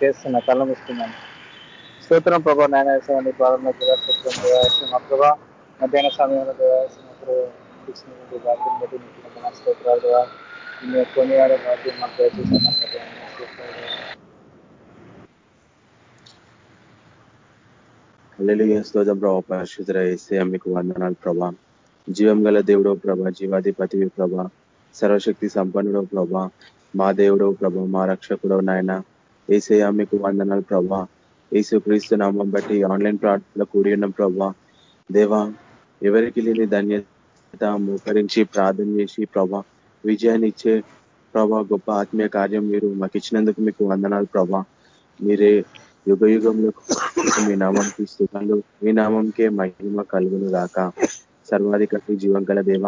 చేస్తున్న కళ్ళ ముస్తున్నాను స్తోత్రం ప్రభా నాయన వేసామని ప్రారంభ స్తోత్రం దేవాసం మా ప్రభా మధ్యాహ్న సమయంలో దేవాసినప్పుడు ఇచ్చినటువంటి వాక్యం బట్టి మీకు వందనాలు స్తోత్రాలు దేవా మీ మాకు దయచేసిన స్తోత్రం ప్రభా ఏసే మీకు వందనాలు ప్రభా. జీవం గల దేవుడో ప్రభా జీవాధిపతివి ప్రభా. సర్వశక్తి సంపన్నుడో ప్రభా. మా దేవుడో ప్రభా మా రక్షకుడో నాయన. ఏసయ మీకు వందనాలు ప్రభా. ఏసు క్రీస్తు నామం బట్టి ఆన్లైన్ ప్రార్థనలో కూడి ఉన్నాం ప్రభా. దేవా ఎవరికి లేని ధన్యత మోకరించి ప్రార్థన చేసి ప్రభా విజయాన్ని ఇచ్చే ప్రభా గొప్ప ఆత్మీయ కార్యం మీరు మాకు ఇచ్చినందుకు మీకు వందనాలు ప్రభా. మీరే యుగ యుగంలో మీ నామంకి స్థుతాలు మీ నామంకే మహిమ కలుగును గాక. సర్వాధికారి జీవం గల దేవ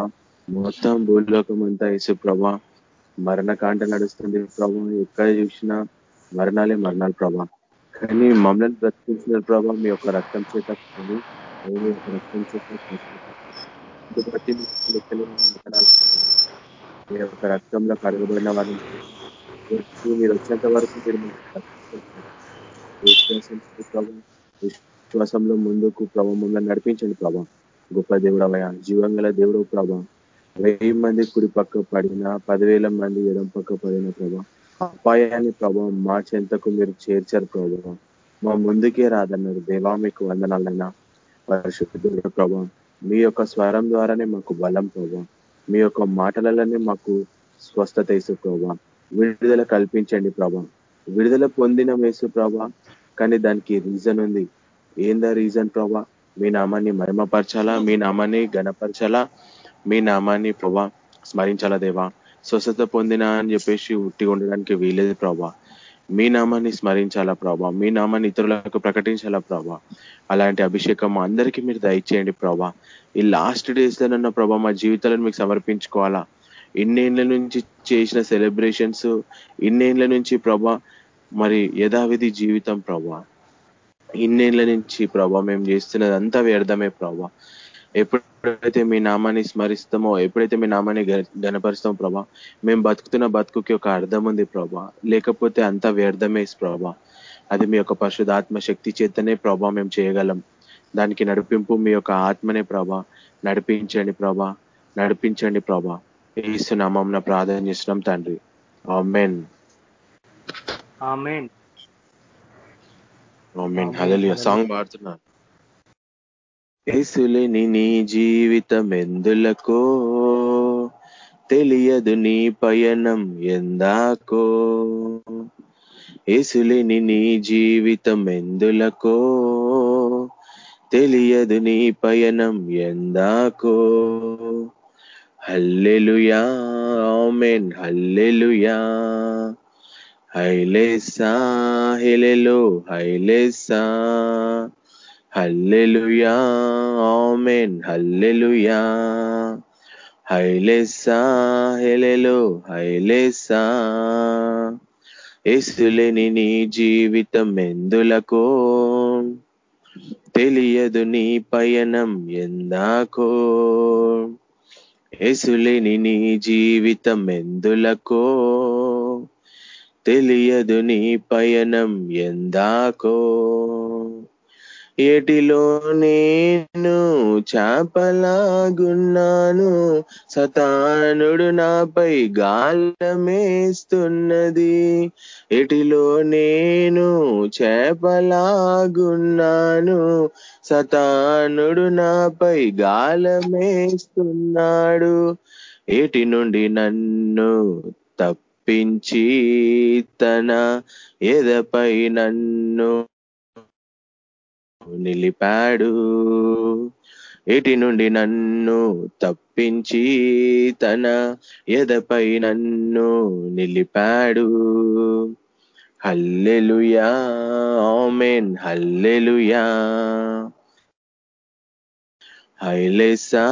మొత్తం భూలోకం అంతా యేసు ప్రభా మరణకాండ నడుస్తుంది ప్రభా. ఎక్కడ చూసినా మరణాలే మరణాలు ప్రభా కానీ మమ్మల్ని బ్రతికించిన ప్రభా మీ యొక్క రక్తం చేత మీ యొక్క రక్తం చేత బట్టి మీ యొక్క రక్తంలో కడగబడిన వారిని మీరు వచ్చేంత వరకు మీరు విశ్వాసంలో ముందుకు ప్రభావం మమ్మల్ని నడిపించండి ప్రభా గొప్ప దేవుడవయ జీవంగల దేవుడు ప్రభా వెయ్యి మంది కుడి పక్క పడిన పదివేల మంది ఎడం పక్క పడిన ప్రభా అపాయాన్ని ప్రభావం మా చెంతకు మీరు చేర్చారు ప్రభావం మా ముందుకే రాదన్నారు. దేవా మీకు వందనాలైనా. పరిశుద్ధ ప్రభావం మీ యొక్క స్వరం ద్వారానే మాకు బలం ప్రభావం మీ యొక్క మాటలలోనే మాకు స్వస్థత వేసు ప్రభా. విడుదల కల్పించండి ప్రభా. విడుదల పొందిన వేసు ప్రభా. కానీ దానికి రీజన్ ఉంది. ఏందా రీజన్ ప్రభా? మీ నామాన్ని మహిమపరచాలా? మీ నామాన్ని గణపరచాలా మీ నామాన్ని ప్రభా స్మరించాలా దేవా? స్వస్థత పొందిన అని చెప్పేసి ఉట్టి ఉండడానికి వీలేదు ప్రభా. మీ నామాన్ని స్మరించాలా ప్రభా? మీ నామాన్ని ఇతరులకు ప్రకటించాలా ప్రభా? అలాంటి అభిషేకం అందరికీ మీరు దయచేయండి ప్రభా. ఈ లాస్ట్ డేస్ లోనన్న ప్రభా మా జీవితాలను మీకు సమర్పించుకోవాలా? ఇన్నేళ్ళ నుంచి చేసిన సెలబ్రేషన్స్ ఇన్నేళ్ళ నుంచి ప్రభా మరి యథావిధి జీవితం ప్రభా. ఇన్నేళ్ళ నుంచి ప్రభా మేము చేస్తున్నది అంతా వ్యర్థమే ప్రభా. ఎప్పుడైతే మీ నామాన్ని స్మరిస్తామో ఎప్పుడైతే మీ నామాన్ని గనపరుస్తామో ప్రభా మేము బతుకుతున్న బతుకుకి ఒక అర్థం ఉంది ప్రభా. లేకపోతే అంతా వ్యర్థమే ప్రభా. అది మీ యొక్క పరిశుధాత్మ శక్తి చేతనే ప్రభా మేము చేయగలం. దానికి నడిపింపు మీ యొక్క ఆత్మనే ప్రభా. నడిపించండి ప్రభా. నడిపించండి ప్రభా. ఏసు నామం ప్రార్థన చేస్తున్నాం తండ్రి. ఆమెన్. సాంగ్ పాడుతున్నా ఏసులేని నీ జీవితం ఎందులకో తెలియదు నీ పయనం ఎందాకో? ఏసులేని నీ జీవితం ఎందులకో తెలియదు నీ పయనం ఎందాకో? Hallelujah amen hallelujah. హైలేసా హెలెలో హైలేసా. Hallelujah amen hallelujah. హైలేసా హెలెలో హైలేసా. ఎసులేని నీ జీవితం ఎందులకో? తెలియదు నీ పయనం ఎందాకో? ఎసులేని నీ జీవితం ఎందులకో? తెలియదు నీ పయనం ఎందాకో? ఏటిలో నేను చేపలాగున్నాను సతానుడు నాపై గాలమేస్తున్నది. ఎటిలో నేను చేపలాగున్నాను సతానుడు నాపై గాలమేస్తున్నాడు. ఏటి నుండి నన్ను తప్పించి తన ఎదపై నన్ను నిలిపాడు. ఏటి నుండి నన్ను తప్పించి తన ఎదపై నన్ను నిలిపాడు. Hallelujah amen hallelujah. హైలెసా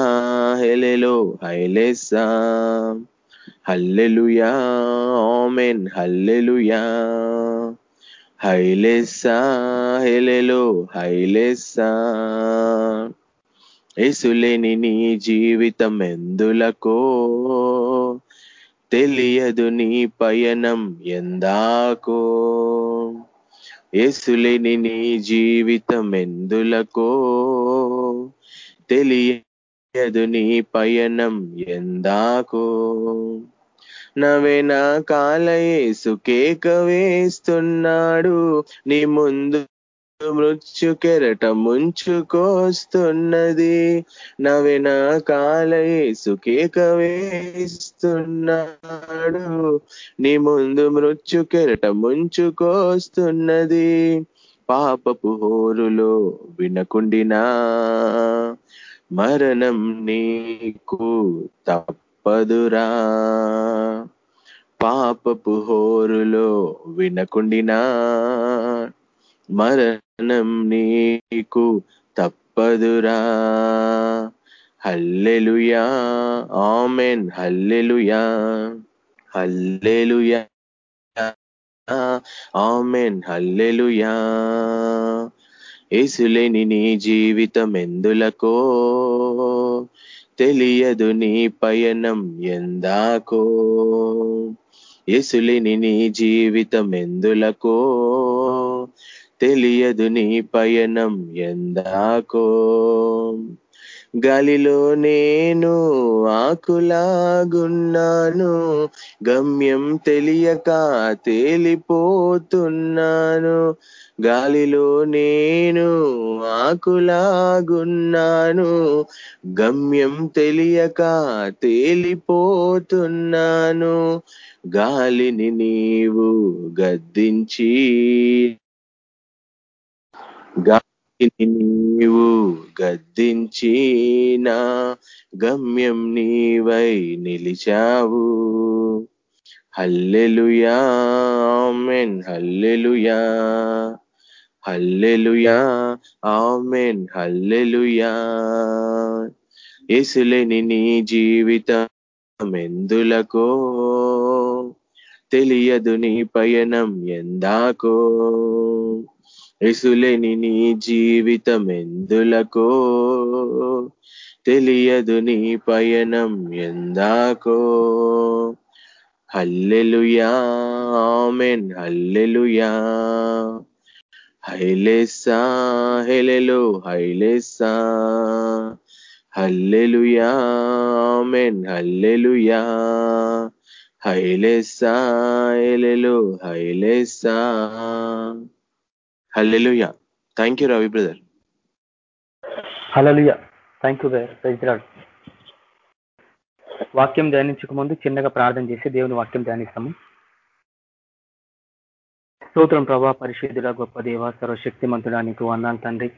హెలెలో హైలెసా. Hallelujah amen hallelujah. హైలెసా హెలెలో హైలెసా. ఎసులేని నీ జీవితం ఎందులకో? తెలియదు నీ పయనం ఎందాకో? ఏసులేని నీ జీవితం ఎందులకో? తెలియదు నీ పయనం ఎందాకో? నవేనా కాలయేసు కేక వేస్తున్నాడు. నీ ముందు మృత్యు కెరట ముంచుకొస్తున్నది. నవేన కాలయేసు కేక వేస్తున్నాడు నీ ముందు మృత్యు కెరట ముంచుకొస్తున్నది. పాపపు హోరులో వినకుండినా మరణం నీకు తప్పదురా. పాపపు హోరులో వినకుండినా మరణం నీకు తప్పదురా. Hallelujah. Amen. Hallelujah. Hallelujah. Amen. Hallelujah. ఏసులేని నీ జీవితం ఎందులకో? తెలియదు నీ పయనం ఎందాకో? ఏసులేని నీ జీవితం ఎందులకో? తెలియదు నీ పయనం ఎందాకో? గాలిలో నేను ఆకులాగున్నాను గమ్యం తెలియక తేలిపోతున్నాను. గాలిలో నేను ఆకులాగున్నాను గమ్యం తెలియక తేలిపోతున్నాను. గాలిని నీవు గద్దించి గాలిని నీవు గద్దించిన గమ్యం నీవై నిలిచావు. Hallelujah amen hallelujah. Hallelujah amen hallelujah. ఏసులేని నీ జీవితం ఎందులకో? తెలియదు నీ పయనం ఎందాకో? ఎసులేని నీ జీవితం ఎందులకో తెలియదు నీ పయనం ఎందాకో? Hallelujah amen hallelujah. హైలేసా హెలెలు హైలేసా. Hallelujah amen hallelujah. హైలేసా ఎలెలు హైలేసా. Hallelujah thank you Ravi brother hallelujah thank you praise the Lord వాక్యం ధ్యానించక ముందు చిన్నగా ప్రార్థన చేసి దేవుని వాక్యం ధ్యానిస్తాము. స్తోత్రం ప్రభా పరిశుద్ధుల గొప్ప దేవ సర్వశక్తిమంతుడానికి వందాలు తండ్రి.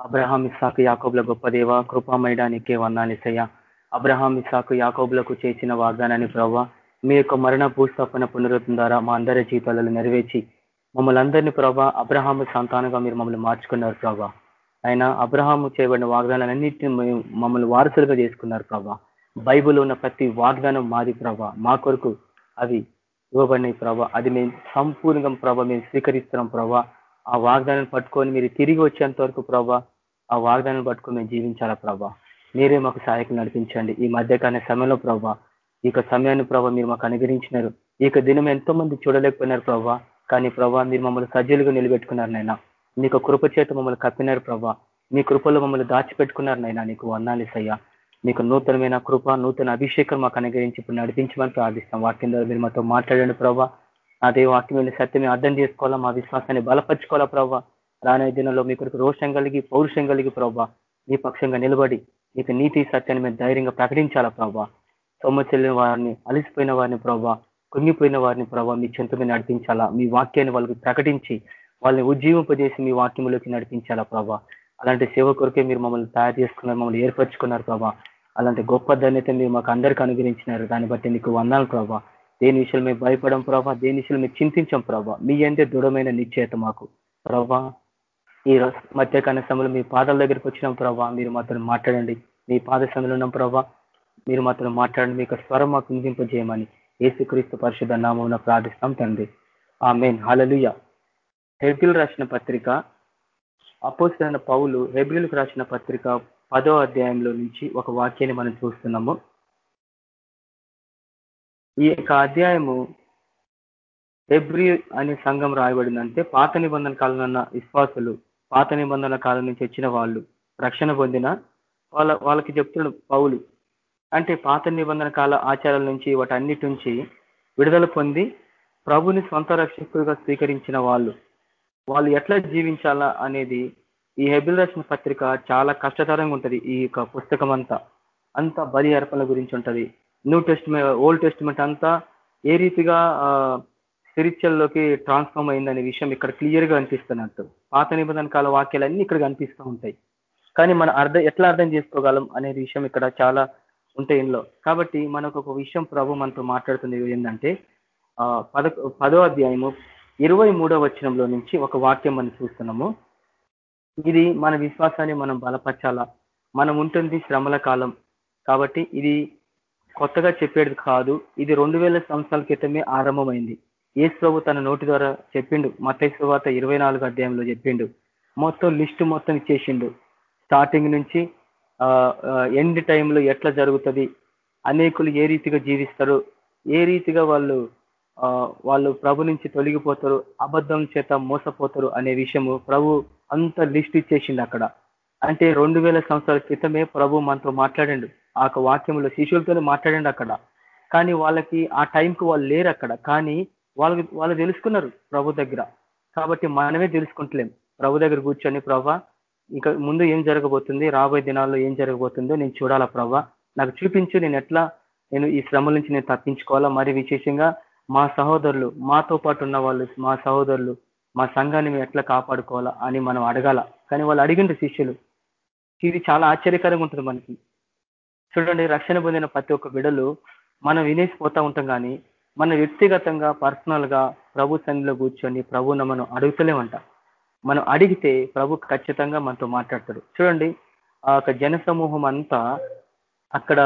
అబ్రహాం ఇస్సాకు యాకోబుల గొప్ప దేవ కృపామయడానికే వందాలిసయ్య అబ్రహాం ఇస్సాకు యాకోబులకు చేసిన వాగ్దానాన్ని ప్రభావ మీ యొక్క మరణ భూస్థాపన పునరుద్ధం ద్వారా మా అందరి జీవితాలను నెరవేర్చి మమ్మల్ని అందరినీ ప్రభా అబ్రహాము సంతానంగా మీరు మమ్మల్ని మార్చుకున్నారు ప్రభా. ఆయన అబ్రహాము చేయబడిన వాగ్దానాలన్నింటినీ మమ్మల్ని వారసులుగా చేసుకున్నారు ప్రభా. బైబుల్ ఉన్న ప్రతి వాగ్దానం మాది ప్రభా. మా కొరకు అవి ఇవ్వబడినాయి ప్రభా. అది మేము సంపూర్ణంగా ప్రభా మేము స్వీకరిస్తున్నాం ప్రభా. ఆ వాగ్దానం పట్టుకొని మీరు తిరిగి వచ్చేంత వరకు ప్రభా ఆ వాగ్దానం పట్టుకొని మేము జీవించాలా ప్రభా. మీరే మాకు సహాయకులు నడిపించండి. ఈ మధ్యకాల సమయంలో ప్రభా ఈ యొక్క సమయాన్ని ప్రభా మీరు మాకు అనుగ్రహించినారు. ఈ యొక్క దినం ఎంతో మంది చూడలేకపోయినారు ప్రభా. కానీ ప్రభా మీరు మమ్మల్ని సజ్జలుగా నిలబెట్టుకున్నారు నైనా నీకు కృప చేత మమ్మల్ని కప్పినారు ప్రభా. మీ కృపలో మమ్మల్ని దాచిపెట్టుకున్నారు నైనా నీకు వందాలిసయ్యా మీకు నూతనమైన కృప నూతన అభిషేకం మాకు అనుగ్రహించి ఇప్పుడు నడిపించమని ప్రార్థిస్తాం. వాక్యం ద్వారా మీరు మాతో మాట్లాడండి ప్రభా. అదే వాక్యం సత్యమే అర్థం చేసుకోవాలా మా విశ్వాసాన్ని బలపరచుకోవాలా ప్రభా. రానే దినంలో మీ కొరకు రోషం కలిగి పౌరుషం కలిగి ప్రభా. మీ పక్షంగా నిలబడి మీకు నీతి సత్యాన్ని మేము ధైర్యంగా ప్రకటించాలా ప్రభా. సొమ్మచెల్లిన వారిని అలిసిపోయిన వారిని ప్రభా. కుంగిపోయిన వారిని ప్రభావ మీ చెంత మీద నడిపించాలా? మీ వాక్యాన్ని వాళ్ళకి ప్రకటించి వాళ్ళని ఉజ్జీవింపజేసి మీ వాక్యంలోకి నడిపించాలా ప్రభా? అలాంటి సేవ కొరకే మీరు మమ్మల్ని తయారు చేసుకున్నారు మమ్మల్ని ఏర్పరచుకున్నారు ప్రభా. అలాంటి గొప్ప ధన్యత మీరు మాకు అందరికీ అనుగ్రహించినారు. దాన్ని బట్టి నీకు వందాలు ప్రభా. దేని విషయాలు మేము భయపడం ప్రభా దేని విషయాలు మేము చింతించాం ప్రభా. మీ అంతే దృఢమైన నిశ్చయత మాకు. ప్రభా ఈ మధ్యకాల సమయంలో మీ పాదాల దగ్గరికి వచ్చినాం ప్రభా. మీరు మాత్రం మాట్లాడండి. మీ పాద సమయంలో ఉన్నాం ప్రభా. మీరు మాత్రం మాట్లాడండి. మీకు స్వరం మాకు వినిపింపజేయమని. ఏసుక్రీస్తు పరిషత్ నామం ప్రార్థిస్తాం తండ్రి. ఆ మెయిన్ హలలుయ హెబ్రిల్ రాసిన పత్రిక అపోసిన పౌలు హెబ్రిల్కు రాసిన పత్రిక పదో అధ్యాయంలో నుంచి ఒక వాక్యాన్ని మనం చూస్తున్నాము. ఈ యొక్క అధ్యాయము హెబ్రి అనే సంఘం రాయబడిందంటే పాత నిబంధన కాలం ఉన్న విశ్వాసులు పాత నిబంధన కాలం నుంచి వచ్చిన వాళ్ళు రక్షణ పొందిన వాళ్ళ వాళ్ళకి చెప్తున్నాడు పౌలు. అంటే పాత నిబంధన కాల ఆచారాల నుంచి వాటన్నిటి నుంచి విడుదల పొంది ప్రభుని సొంత రక్షకుడిగా స్వీకరించిన వాళ్ళు. వాళ్ళు ఎట్లా జీవించాలా అనేది ఈ హెబిల్ రచన పత్రిక చాలా కష్టతరంగా ఉంటది ఈ యొక్క పుస్తకం అంతా అంతా బలి అర్పణల గురించి ఉంటది. న్యూ టెస్ట్మెంట్ ఓల్డ్ టెస్ట్మెంట్ అంతా ఏ రీతిగా స్పిరిచువల్లోకి ట్రాన్స్ఫార్మ్ అయిందనే విషయం ఇక్కడ క్లియర్గా అనిపిస్తున్నట్టు పాత నిబంధన కాల వాక్యాలన్నీ ఇక్కడ కనిపిస్తూ ఉంటాయి. కానీ మనం అర్థం ఎట్లా అర్థం చేసుకోగలం అనే విషయం ఇక్కడ చాలా ఉంటాయి ఇందులో. కాబట్టి మనకు ఒక విషయం ప్రభు మనతో మాట్లాడుతుంది ఏంటంటే ఆ పద పదో అధ్యాయము ఇరవై మూడో వచనంలో నుంచి ఒక వాక్యం మనం చూస్తున్నాము. ఇది మన విశ్వాసాన్ని మనం బలపరచాలా? మనం ఉంటుంది శ్రమల కాలం. కాబట్టి ఇది కొత్తగా చెప్పేది కాదు. ఇది రెండు వేల సంవత్సరాల క్రితమే ఆరంభమైంది. యేసు ప్రభు తన నోటి ద్వారా చెప్పిండు. మతైసు వార్త ఇరవై నాలుగు అధ్యాయంలో చెప్పిండు. మొత్తం లిస్టు మొత్తం ఇచ్చేసిండు. స్టార్టింగ్ నుంచి ఎండ్ టైంలో ఎట్లా జరుగుతుంది అనేకులు ఏ రీతిగా జీవిస్తారు ఏ రీతిగా వాళ్ళు ఆ, వాళ్ళు ప్రభు నుంచి తొలగిపోతారు అబద్ధం చేత మోసపోతారు అనే విషయము ప్రభు అంత లిస్ట్ ఇచ్చేసిండు అక్కడ. అంటే రెండు వేల సంవత్సరాల క్రితమే ప్రభు మనతో మాట్లాడండు. ఆ యొక్క వాక్యంలో శిష్యులతోనే మాట్లాడండి అక్కడ. కానీ వాళ్ళకి ఆ టైంకు వాళ్ళు లేరు అక్కడ. కానీ వాళ్ళకి వాళ్ళు తెలుసుకున్నారు ప్రభు దగ్గర. కాబట్టి మనమే తెలుసుకుంటలేం. ప్రభు దగ్గర కూర్చొని ప్రభా ఇంకా ముందు ఏం జరగబోతుంది? రాబోయే దినాల్లో ఏం జరగబోతుందో నేను చూడాలా ప్రభా నాకు చూపించు నేను ఎట్లా నేను ఈ శ్రమల నుంచి నేను తప్పించుకోవాలా? మరి విశేషంగా మా సహోదరులు మాతో పాటు ఉన్న వాళ్ళు మా సహోదరులు మా సంఘాన్ని మేము ఎట్లా కాపాడుకోవాలా అని మనం అడగాల. కానీ వాళ్ళు అడిగిండ్రు శిష్యులు. ఇది చాలా ఆశ్చర్యకరంగా ఉంటుంది మనకి. చూడండి రక్షణ పొందిన ప్రతి ఒక్క బిడలు మనం వినేసిపోతా ఉంటాం కానీ మన వ్యక్తిగతంగా పర్సనల్గా ప్రభు సన్నిలో కూర్చొని ప్రభువును మనం అడుగుతలేమంట. మనం అడిగితే ప్రభు ఖచ్చితంగా మనతో మాట్లాడతాడు. చూడండి ఆ యొక్క జన సమూహం అంతా అక్కడ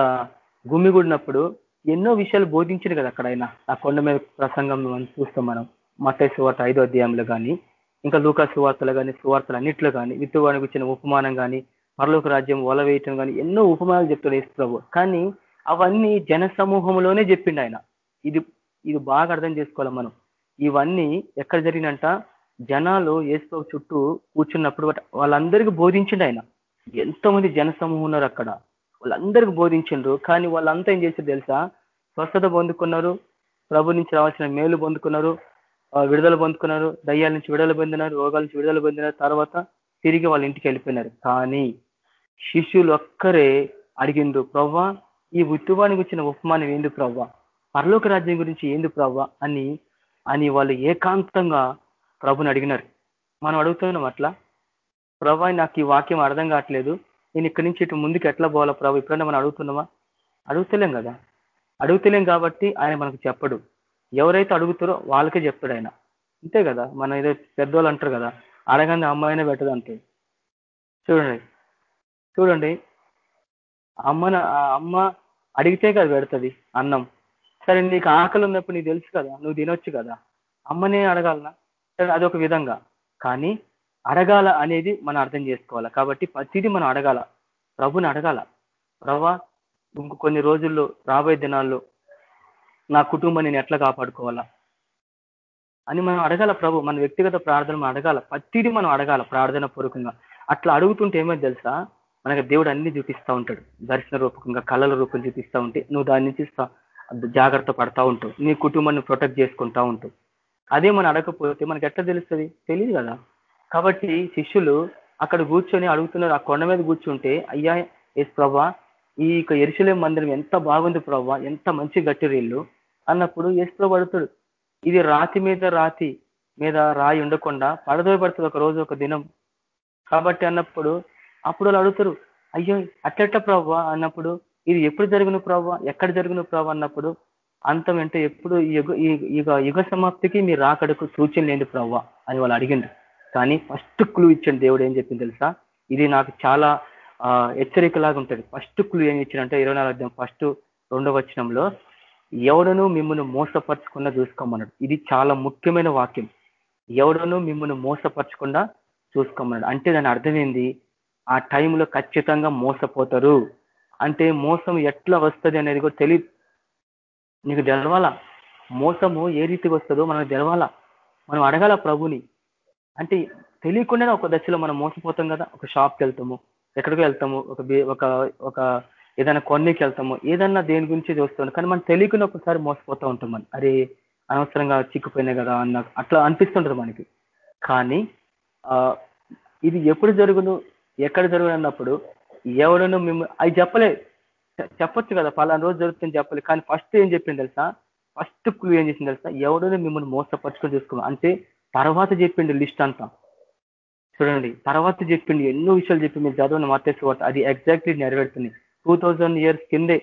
గుమిగూడినప్పుడు ఎన్నో విషయాలు బోధించారు కదా అక్కడ ఆయన. ఆ కొండ మీద ప్రసంగం మనం చూస్తాం మనం. మత్తయి సువార్త ఐదో అధ్యాయంలో కానీ ఇంకా లూకా సువార్తలు కానీ సువార్తలు అన్నిట్లో కానీ విత్తువానికి వచ్చిన ఉపమానం కానీ పరలోక రాజ్యం వల వేయటం కానీ ఎన్నో ఉపమానాలు చెప్తాడు యేసు ప్రభు. కానీ అవన్నీ జన సమూహంలోనే చెప్పిండు ఆయన. ఇది ఇది బాగా అర్థం చేసుకోవాలి మనం. ఇవన్నీ ఎక్కడ జరిగినంట జనాలు యేసు చుట్టూ కూర్చున్నప్పుడు వాళ్ళందరికీ బోధించిండు ఆయన. ఎంతో మంది ఉన్నారు అక్కడ. వాళ్ళందరికీ బోధించిండ్రు. కానీ వాళ్ళంతా ఏం చేశారు తెలుసా? స్వస్థత పొందుకున్నారు. ప్రభు నుంచి రావాల్సిన మేలు పొందుకున్నారు. విడుదల పొందుకున్నారు. దయ్యాల నుంచి విడుదల పొందినారు. రోగాల నుంచి విడుదల పొందినారు. తర్వాత తిరిగి వాళ్ళ ఇంటికి వెళ్ళిపోయినారు. కానీ శిష్యులు ఒక్కరే అడిగిండు ప్రవ్వా ఈ ఉత్తువానికి వచ్చిన ఉపమానం ఏంది ప్రవ్వా పరలోక రాజ్యం గురించి ఏంది ప్రవ్వా అని అని వాళ్ళు ఏకాంతంగా ప్రభుని అడిగినారు. మనం అడుగుతున్నాం అట్లా ప్రభా నాకు ఈ వాక్యం అర్థం కావట్లేదు. నేను ఇక్కడి నుంచి ఇటు ముందుకు ఎట్లా పోవాలా ప్రభు ఇప్పుడన్నా మనం అడుగుతున్నామా? అడుగుతలేం కదా. అడుగుతలేం కాబట్టి ఆయన మనకు చెప్పడు. ఎవరైతే అడుగుతారో వాళ్ళకే చెప్తాడు ఆయన. అంతే కదా. మన ఏదో పెద్దోళ్ళు అంటారు కదా అడగంది అమ్మాయినే పెట్టదు అంటే చూడండి. చూడండి. అమ్మన ఆ అమ్మ అడిగితే కదా పెడుతుంది అన్నం. సరే నీకు ఆకలి ఉన్నప్పుడు నీకు తెలుసు కదా నువ్వు తినొచ్చు కదా. అమ్మనే అడగాలనా? అదొక విధంగా. కానీ అడగాల అనేది మనం అర్థం చేసుకోవాలి? కాబట్టి ప్రతిదీ మనం అడగాల. ప్రభుని అడగాల. ప్రభా ఇంక కొన్ని రోజుల్లో రాబోయే దినాల్లో నా కుటుంబాన్ని నేను ఎట్లా కాపాడుకోవాలా? అని మనం అడగాల ప్రభు. మన వ్యక్తిగత ప్రార్థన మనం అడగాల. ప్రతిదీ మనం అడగాల ప్రార్థన పూర్వకంగా. అట్లా అడుగుతుంటే ఏమో తెలుసా? మనకి దేవుడు అన్ని చూపిస్తూ ఉంటాడు. దర్శన రూపకంగా కళల రూపం చూపిస్తూ ఉంటే నువ్వు దాని నుంచి జాగ్రత్త పడతా ఉంటావు. నీ కుటుంబాన్ని ప్రొటెక్ట్ చేసుకుంటా ఉంటావు. అదే మనం అడగకపోతే మనకి ఎట్లా తెలుస్తుంది? తెలియదు కదా. కాబట్టి శిష్యులు అక్కడ కూర్చొని అడుగుతున్నారు. ఆ కొండ మీద కూర్చుంటే అయ్యా ఎస్ ప్రభా ఈ యొక్క ఎరుసలేం మందిరం ఎంత బాగుంది ప్రభా ఎంత మంచి గట్టిరీళ్ళు అన్నప్పుడు యేసు ప్రభు అడుగుతాడు. ఇది రాతి మీద రాతి మీద రాయి ఉండకుండా పడదోయబడుతుంది ఒక రోజు ఒక దినం. కాబట్టి అన్నప్పుడు అప్పుడు వాళ్ళు అడుగుతారు అయ్యో అట్లెట్ట ప్రభా? అన్నప్పుడు ఇది ఎప్పుడు జరిగిన ప్రభా? ఎక్కడ జరిగిన ప్రభా? అన్నప్పుడు అంతం అంటే ఎప్పుడు యుగ యుగ యుగ సమాప్తికి మీ రాకడకు సూచన లేని ప్రవ్వ అని వాళ్ళు అడిగిండ్రు. కానీ ఫస్ట్ క్లూ ఇచ్చాడు దేవుడు ఏం చెప్పింది తెలుసా? ఇది నాకు చాలా ఆ, హెచ్చరికలాగా ఉంటుంది. ఫస్ట్ క్లూ ఏం ఇచ్చాడంటే ఇరవై నాలుగు ఫస్ట్ రెండవ వచనంలో ఎవడను మిమ్మల్ని మోసపరచకుండా చూసుకోమన్నాడు. ఇది చాలా ముఖ్యమైన వాక్యం. ఎవడను మిమ్మల్ని మోసపరచకుండా చూసుకోమన్నాడు. అంటే దాని అర్థం ఏంది? ఆ టైంలో ఖచ్చితంగా మోసపోతారు. అంటే మోసం ఎట్లా వస్తుంది అనేది కూడా తెలియదు నీకు తెలవాలా? మోసము ఏ రీతికి వస్తుందో మనకు తెలవాలా? మనం అడగాల ప్రభుని? అంటే తెలియకుండానే ఒక దశలో మనం మోసపోతాం కదా. ఒక షాప్కి వెళ్తాము ఎక్కడికి వెళ్తాము ఒక ఒక ఒక ఏదైనా కొన్నికి వెళ్తాము ఏదన్నా దేని గురించి చూస్తాం కానీ మనం తెలియకుండా ఒకసారి మోసపోతూ ఉంటాం మనం. అరే అనవసరంగా చిక్కుపోయినాయి కదా అన్న అట్లా అనిపిస్తుంటుంది మనకి. కానీ ఆ ఇది ఎప్పుడు జరుగును ఎక్కడ జరుగును అన్నప్పుడు ఎవడను మేము అవి చెప్పలేదు చెప్పొచ్చు కదా పలానా రోజు జరుగుతుంది చెప్పాలి. కానీ ఫస్ట్ ఏం చెప్పింది తెలుసా? ఫస్ట్ క్లూ ఏం చేసింది తెలుసా? ఎవడను మిమ్మల్ని మోసపరుచుకొని చూసుకోవాలి అంటే తర్వాత చెప్పిండు లిస్ట్ అంతా. చూడండి తర్వాత చెప్పిండు ఎన్నో విషయాలు చెప్పి మీరు చదవని మార్చేసి అది ఎగ్జాక్ట్లీ నెరవేరుతుంది. టూ ఇయర్స్ కిందే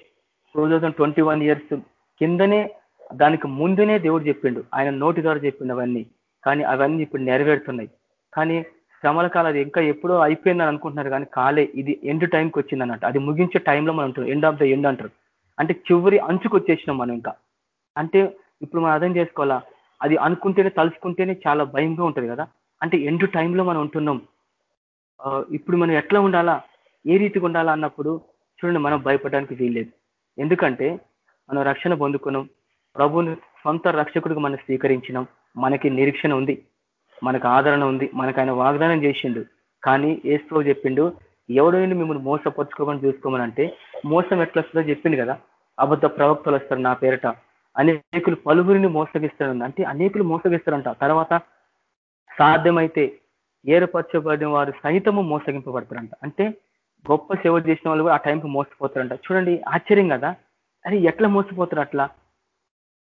టూ ట్వంటీ వన్ ఇయర్స్ కిందనే దానికి ముందునే దేవుడు చెప్పిండు. ఆయన నోటి ద్వారా చెప్పిండు అవన్నీ. కానీ అవన్నీ ఇప్పుడు నెరవేరుతున్నాయి. కానీ శ్రమల కాలం అది ఇంకా ఎప్పుడో అయిపోయిందని అనుకుంటున్నారు కానీ కాలే. ఇది ఎండ్ టైంకి వచ్చింది అన్నట్టు అది ముగించే టైంలో మనం ఉంటాం ఎండ్ ఆఫ్ ద ఎండ్ అంటారు. అంటే చివరి అంచుకు వచ్చేసినాం మనం ఇంకా. అంటే ఇప్పుడు మనం అర్థం చేసుకోవాలా? అది అనుకుంటేనే తలుచుకుంటేనే చాలా భయంగా ఉంటుంది కదా. అంటే ఎండ్ టైంలో మనం ఉంటున్నాం. ఇప్పుడు మనం ఎట్లా ఉండాలా? ఏ రీతిగా ఉండాలా అన్నప్పుడు చూడండి మనం భయపడడానికి వీల్లేదు ఎందుకంటే మనం రక్షణ పొందుకున్నాం. ప్రభుని సొంత రక్షకుడికి మనం స్వీకరించినాం. మనకి నిరీక్షణ ఉంది. మనకు ఆదరణ ఉంది మనకు ఆయన వాగ్దానం చేసిండు. కానీ ఏసుకో చెప్పిండు ఎవడైనా మిమ్మల్ని మోసపరుచుకోమని చూసుకోమని అంటే మోసం ఎట్లా వస్తుందో చెప్పింది కదా. అబద్ధ ప్రవక్తలు వస్తారు నా పేరట. అనేకులు పలువురిని మోసగిస్తాడు అంటే అనేకులు మోసగిస్తారంట. తర్వాత సాధ్యమైతే ఏర్పరచబడిన వారు సహితము మోసగింపబడతారంట. అంటే గొప్ప సేవ చేసిన వాళ్ళు కూడా ఆ టైంకి మోసపోతారంట. చూడండి ఆశ్చర్యం కదా. అరే ఎట్లా మోసపోతారు అట్లా?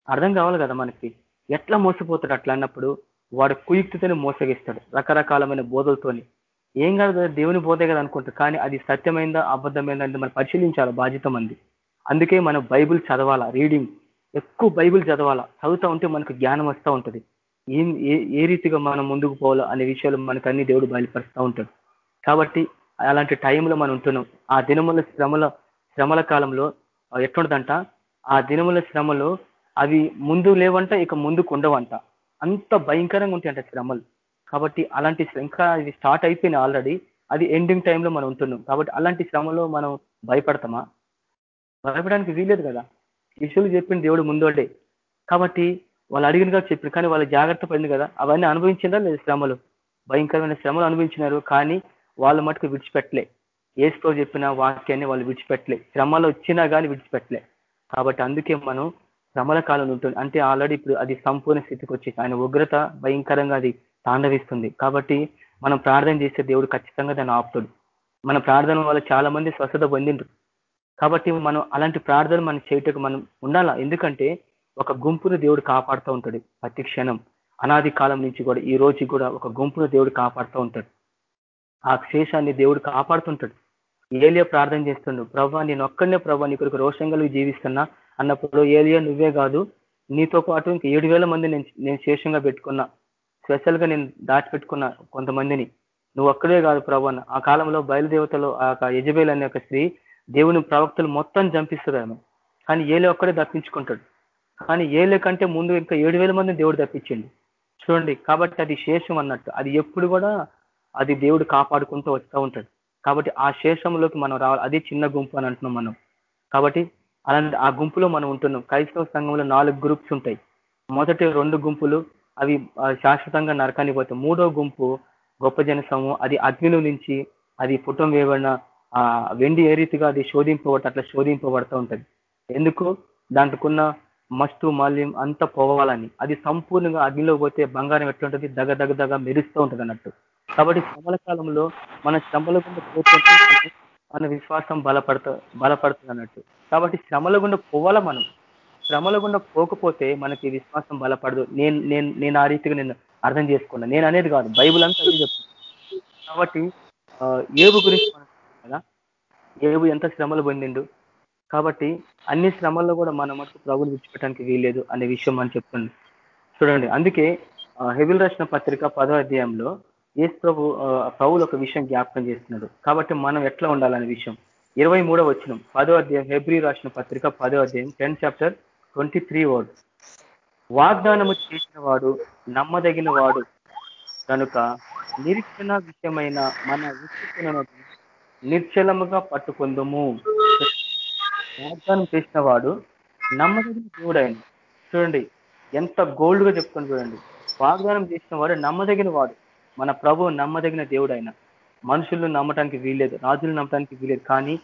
అర్థం కావాలి కదా మనకి. ఎట్లా మోసపోతాడు అట్లా అన్నప్పుడు వాడు కుయుక్తితోనే మోసగిస్తాడు రకరకాలమైన బోధలతోని. ఏం కాదు కదా దేవుని బోధే కదా అనుకుంటారు కానీ అది సత్యమైందా అబద్ధమైందా అంటే మనం పరిశీలించాలి బాధ్యత మంది. అందుకే మనం బైబిల్ చదవాలా రీడింగ్. ఎక్కువ బైబిల్ చదవాలా చదువుతూ ఉంటే మనకు జ్ఞానం వస్తూ ఉంటుంది. ఏం ఏ ఏ రీతిగా మనం ముందుకు పోవాలో అనే విషయాలు మనకు అన్ని దేవుడు బయలుపరుస్తూ ఉంటాడు. కాబట్టి అలాంటి టైంలో మనం ఉంటున్నాం. ఆ దినముల శ్రమల శ్రమల కాలంలో ఆ, ఎట్లుంటదంట? ఆ దినముల శ్రమలో అవి ముందు లేవంట ఇక ముందుకు ఉండవంట. అంత భయంకరంగా ఉంటాయంట శ్రమలు. కాబట్టి అలాంటి ఇంకా ఇది స్టార్ట్ అయిపోయినాయి ఆల్రెడీ. అది ఎండింగ్ టైంలో మనం ఉంటున్నాం. కాబట్టి అలాంటి శ్రమలో మనం భయపడతామా? భయపడడానికి వీలేదు కదా. శిష్యులు చెప్పిన దేవుడు ముందోడే. కాబట్టి వాళ్ళు అడిగినగా చెప్పిన కానీ వాళ్ళు జాగ్రత్త పడింది కదా. అవన్నీ అనుభవించిందా లేదు శ్రమలు? భయంకరమైన శ్రమలు అనుభవించినారు. కానీ వాళ్ళు మటుకు విడిచిపెట్టలే. ఏసుకో చెప్పిన వాక్యాన్ని వాళ్ళు విడిచిపెట్టలే. శ్రమలు వచ్చినా కానీ విడిచిపెట్టలే. కాబట్టి అందుకే మనం శ్రమల కాలం ఉంటుంది. అంటే ఆల్రెడీ ఇప్పుడు అది సంపూర్ణ స్థితికి వచ్చి ఆయన ఉగ్రత భయంకరంగా అది తాండవిస్తుంది. కాబట్టి మనం ప్రార్థన చేస్తే దేవుడు ఖచ్చితంగా దాన్ని ఆపుతాడు. మన ప్రార్థన వల్ల చాలా మంది స్వస్థత పొందిండ్రు. కాబట్టి మనం అలాంటి ప్రార్థన మనం చేయటకు మనం ఉండాలా? ఎందుకంటే ఒక గుంపును దేవుడు కాపాడుతూ ఉంటాడు ప్రతి క్షణం. అనాది కాలం నుంచి కూడా ఈ రోజు కూడా ఒక గుంపును దేవుడు కాపాడుతూ ఉంటాడు. ఆ శేషాన్ని దేవుడు కాపాడుతుంటాడు. ఏలియో ప్రార్థన చేస్తుండు ప్రభా నేను ఒక్కడనే ప్రభా నీ కొరకు రోషంగా జీవిస్తున్నా. అన్నప్పుడు ఏలియా నువ్వే కాదు నీతో పాటు ఇంక ఏడు వేల మంది నేను నేను శేషంగా పెట్టుకున్నా. స్పెషల్గా నేను దాచిపెట్టుకున్నా కొంతమందిని. నువ్వు ఒక్కడే కాదు ప్రభు ఆ కాలంలో బయలుదేవతలు ఆ యొక్క యజబేల్ అనే ఒక స్త్రీ దేవుని ప్రవక్తలు మొత్తం చంపిస్తుంది ఆమె. కానీ ఏలే ఒక్కడే తప్పించుకుంటాడు కానీ ఏలే కంటే ముందు ఇంకా ఏడు వేల మందిని దేవుడు తప్పించండి చూడండి కాబట్టి అది శేషం అన్నట్టు. అది ఎప్పుడు కూడా అది దేవుడు కాపాడుకుంటూ వస్తూ ఉంటాడు. కాబట్టి ఆ శేషంలోకి మనం రావాలి. అది చిన్న గుంపు అని అంటున్నాం మనం. కాబట్టి అలాంటి ఆ గుంపులో మనం ఉంటున్నాం. క్రైస్తవ సంఘంలో నాలుగు గ్రూప్స్ ఉంటాయి. మొదటి రెండు గుంపులు అవి శాశ్వతంగా నరకానికి పోతాయి. మూడో గుంపు గొప్ప జన అది అగ్నిలో నుంచి అది పుట్టం వేయబడిన ఆ వెండి ఏ రీతిగా అది శోధింపబడి అట్లా శోధింపబడుతూ ఉంటుంది. ఎందుకు? దాంట్లోకున్న మస్తు మాల్యం అంతా పోవాలని. అది సంపూర్ణంగా అగ్నిలో పోతే బంగారం ఎట్లుంటుంది దగ దగ దగ మెరుస్తూ ఉంటుంది అన్నట్టు కాబట్టి శ్రమల కాలంలో మన శ్రమల గుండా మన- విశ్వాసం బలపడత బలపడుతుంది అన్నట్టు కాబట్టి శ్రమల గుండా పోవాలా మనం? శ్రమల గుండా పోకపోతే మనకి విశ్వాసం బలపడదు. నేను నేను నేను ఆ రీతిగా నేను అర్థం చేసుకున్నా. నేను అనేది కాదు. బైబుల్ అంతా అది చెప్తుంది. కాబట్టి ఏబు గురించి మనం కదా? ఏబు ఎంత శ్రమలు పొందిండు? కాబట్టి అన్ని శ్రమల్లో కూడా మన మటుకు ప్రభులు విడిచిపెట్టడానికి వీల్లేదు అనే విషయం మనం చెప్తుంది. చూడండి. అందుకే హెబిల్ రాసిన పత్రిక పదో అధ్యాయంలో ఏసు ప్రభు పౌలు ఒక విషయం జ్ఞాపకం చేస్తున్నాడు. కాబట్టి మనం ఎట్లా ఉండాలనే విషయం. ఇరవై మూడో వచ్చిన పదో అధ్యాయం హెబ్రి రాసిన పత్రిక పదో అధ్యాయం ten chapter twenty three word. వాగ్దానము చేసిన వాడు నమ్మదగిన వాడు కనుక నిరీక్షణ విషయమైన మన విశ్వసనను నిర్చలముగా పట్టుకుందము. వాగ్దానం చేసిన వాడు నమ్మదగిన దేవుడైన చూడండి ఎంత గోల్డ్గా చెప్తాను చూడండి. వాగ్దానం చేసిన వాడు నమ్మదగిన వాడు మన ప్రభు నమ్మదగిన దేవుడు ఆయన మనుషులను నమ్మటానికి వీల్లేదు రాజులు నమ్మటానికి వీలేదు కానీ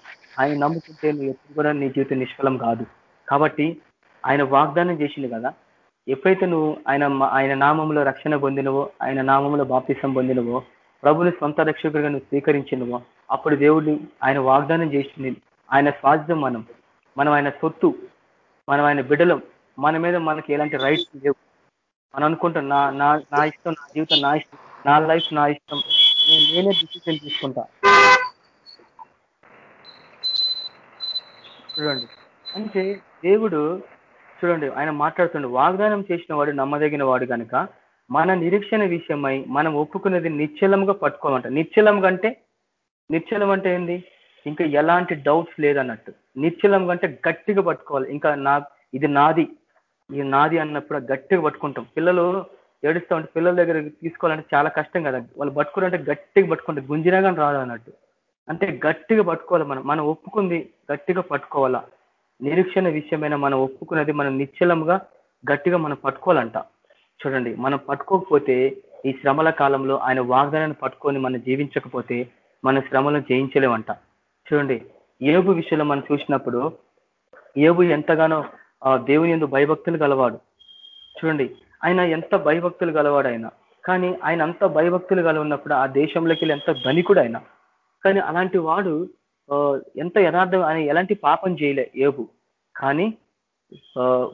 ఆయన నమ్ముకుంటే నువ్వు ఎప్పుడు కూడా నీ జీవితం నిష్ఫలం కాదు. కాబట్టి ఆయన వాగ్దానం చేసింది కదా ఎప్పుడైతే నువ్వు ఆయన ఆయన నామంలో రక్షణ పొందినవో ఆయన నామంలో బాప్తిసం పొందినవో ప్రభుని సొంత రక్షకుడిగా నువ్వు స్వీకరించినవో అప్పుడు దేవుడు ఆయన వాగ్దానం చేసింది ఆయన స్వాస్థ్యం మనం మనం ఆయన సొత్తు మనం ఆయన బిడ్డలం మన మీద మనకి ఎలాంటి రైట్స్ లేవు. మనం అనుకుంటాం నా నా నా ఇష్టం నా జీవితం నా ఇష్టం నా లైఫ్ నా ఇష్టం. నేను నేనే డిసిషన్ తీసుకుంటా. చూడండి. అంటే దేవుడు చూడండి ఆయన మాట్లాడుతుండే. వాగ్దానం చేసిన వాడు నమ్మదగిన వాడు కనుక మన నిరీక్షణ విషయమై మనం ఒప్పుకున్నది నిశ్చలంగా పట్టుకోమంట. నిశ్చలంగా అంటే నిశ్చలం అంటే ఏంది? ఇంకా ఎలాంటి డౌట్స్ లేదన్నట్టు. నిశ్చలం కంటే గట్టిగా పట్టుకోవాలి. ఇంకా నా ఇది నాది. ఇది నాది అన్నప్పుడు గట్టిగా పట్టుకుంటాం. పిల్లలు ఏడుస్తూ ఉంటే పిల్లల దగ్గర తీసుకోవాలంటే చాలా కష్టం కదా. వాళ్ళు పట్టుకోవాలంటే గట్టిగా పట్టుకుంటే గుంజినా కానీ రాదు అన్నట్టు. అంటే గట్టిగా పట్టుకోవాలి మనం. మనం ఒప్పుకుంది గట్టిగా పట్టుకోవాలా? నిరీక్షణ విషయమైన మనం ఒప్పుకున్నది మనం నిశ్చలంగా గట్టిగా మనం పట్టుకోవాలంట. చూడండి మనం పట్టుకోకపోతే ఈ శ్రమల కాలంలో ఆయన వాగ్దానాన్ని పట్టుకొని మనం జీవించకపోతే మన శ్రమలను జయించలేమంట. చూడండి ఏబు విషయంలో మనం చూసినప్పుడు ఏబు ఎంతగానో దేవుని ఎందు భయభక్తులు గలవాడు. చూడండి ఆయన ఎంత భయభక్తులు గలవాడు ఆయన కానీ ఆయన అంత భయభక్తులు గల ఉన్నప్పుడు ఆ దేశంలోకి ఎంత ధనికుడు ఆయన కానీ అలాంటి వాడు ఎంత యథార్థం ఆయన ఎలాంటి పాపం చేయలే ఏబు కానీ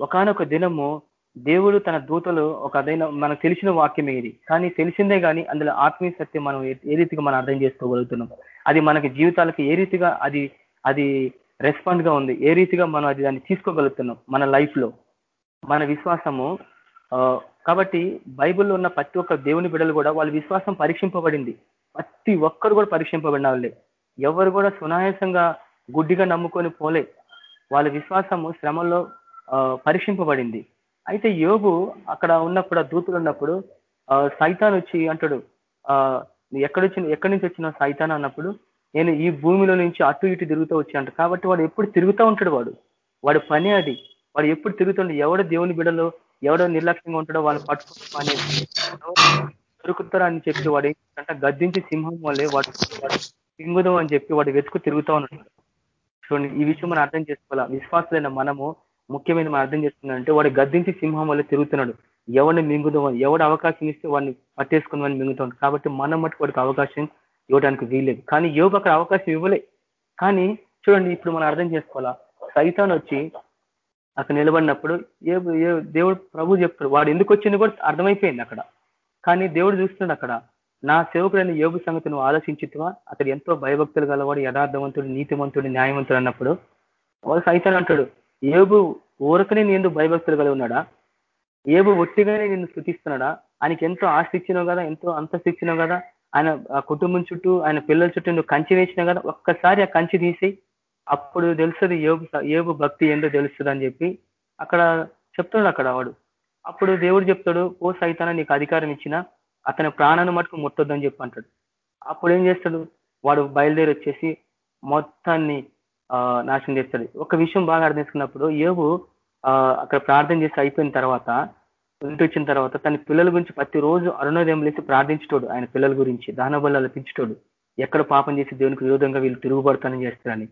ఒకనొక దినము దేవుడు తన దూతలు ఒక అదైన మనకు తెలిసిన వాక్యం ఇది. కానీ తెలిసిందే కానీ అందులో ఆత్మీయ సత్యం మనం ఏ రీతిగా మనం అర్థం చేసుకోగలుగుతున్నాం. అది మనకి జీవితాలకు ఏ రీతిగా అది అది రెస్పాండ్గా ఉంది. ఏ రీతిగా మనం అది దాన్ని తీసుకోగలుగుతున్నాం మన లైఫ్లో మన విశ్వాసము కాబట్టి బైబిల్లో ఉన్న ప్రతి ఒక్క దేవుని బిడ్డలు కూడా వాళ్ళ విశ్వాసం పరీక్షింపబడింది. ప్రతి ఒక్కరు కూడా పరీక్షింపబడిన వాళ్ళే. ఎవరు కూడా సునాయాసంగా గుడ్డిగా నమ్ముకొని పోలే. వాళ్ళ విశ్వాసము శ్రమంలో పరీక్షింపబడింది. అయితే యోగు అక్కడ ఉన్నప్పుడు దూతులు ఉన్నప్పుడు సైతాన్ వచ్చి అంటాడు ఎక్కడొచ్చి ఎక్కడి నుంచి వచ్చిన సైతాన్? అన్నప్పుడు నేను ఈ భూమిలో నుంచి అటు ఇటు తిరుగుతూ వచ్చి అంట కాబట్టి వాడు ఎప్పుడు తిరుగుతూ ఉంటాడు వాడు. వాడు పని అది. వాడు ఎప్పుడు తిరుగుతుండే ఎవడు దేవుని బిడలో ఎవడో నిర్లక్ష్యంగా ఉంటాడో వాళ్ళు పట్టుకునే పని దొరుకుతారు అని చెప్పి వాడు ఏంటంటే గద్దించి సింహం వల్లే వాడు సింగుదం అని చెప్పి వాడు వెతుకు తిరుగుతూ ఉన్నాడు. చూడండి ఈ విషయం మనం అర్థం చేసుకోవాలా? విశ్వాసులైన మనము ముఖ్యమైన మనం అర్థం చేసుకున్నాడంటే వాడు గద్దించి సింహం వల్ల తిరుగుతున్నాడు. ఎవరిని మింగుదాం ఎవడు అవకాశం ఇస్తే వాడిని పట్టేసుకుని మింగుతాడు కాబట్టి మనం మటుకు వాడికి అవకాశం ఇవ్వడానికి వీలేదు కానీ యోగ అక్కడ అవకాశం ఇవ్వలే. కానీ చూడండి ఇప్పుడు మనం అర్థం చేసుకోవాలా? సైతాన్ వచ్చి అక్కడ నిలబడినప్పుడు ఏ దేవుడు ప్రభు చెప్తాడు వాడు ఎందుకు వచ్చింది కూడా అర్థమైపోయింది అక్కడ. కానీ దేవుడు చూస్తున్నాడు అక్కడ నా సేవకుడైన యోగు సంగతి నువ్వు ఆలోచించుతువా? అతడు ఎంతో భయభక్తులు గలవాడు యథార్థవంతుడు నీతివంతుడు న్యాయవంతుడు అన్నప్పుడు వాళ్ళు సైతాన్ అంటాడు ఏబు ఊరకనే నేను భయభక్తులు కలిగి ఉన్నాడా? ఏబు ఒట్టిగానే నిన్ను స్థుతిస్తున్నాడా? ఆయనకి ఎంతో ఆస్తి ఇచ్చినావు కదా ఎంతో అంతస్తు ఇచ్చినావు కదా ఆయన ఆ కుటుంబం చుట్టూ ఆయన పిల్లల చుట్టూ నువ్వు కంచి వేసినావు కదా ఒక్కసారి ఆ కంచి తీసి అప్పుడు తెలుస్తుంది ఏబు ఏబు భక్తి ఏంటో తెలుస్తుంది అని చెప్పి అక్కడ చెప్తాడు అక్కడ వాడు. అప్పుడు దేవుడు చెప్తాడు ఓ సైతాన నీకు అధికారం ఇచ్చిన అతని ప్రాణాన్ని మటుకు ముట్టొద్దని చెప్పి అంటాడు. అప్పుడు ఏం చేస్తాడు? వాడు బయలుదేరి వచ్చేసి మొత్తాన్ని నాశనం చేస్తాడు. ఒక విషయం బాగా అర్థం చేసుకున్నప్పుడు ఏవు అక్కడ ప్రార్థన చేసి అయిపోయిన తర్వాత ఇంటి వచ్చిన తర్వాత తన పిల్లల గురించి ప్రతిరోజు అరుణోదయం లేసి ప్రార్థించటోడు ఆయన పిల్లల గురించి దానబలు అలపించటోడు ఎక్కడ పాపం చేసి దేవునికి విరోధంగా వీళ్ళు తిరుగుబడతానని చేస్తారని.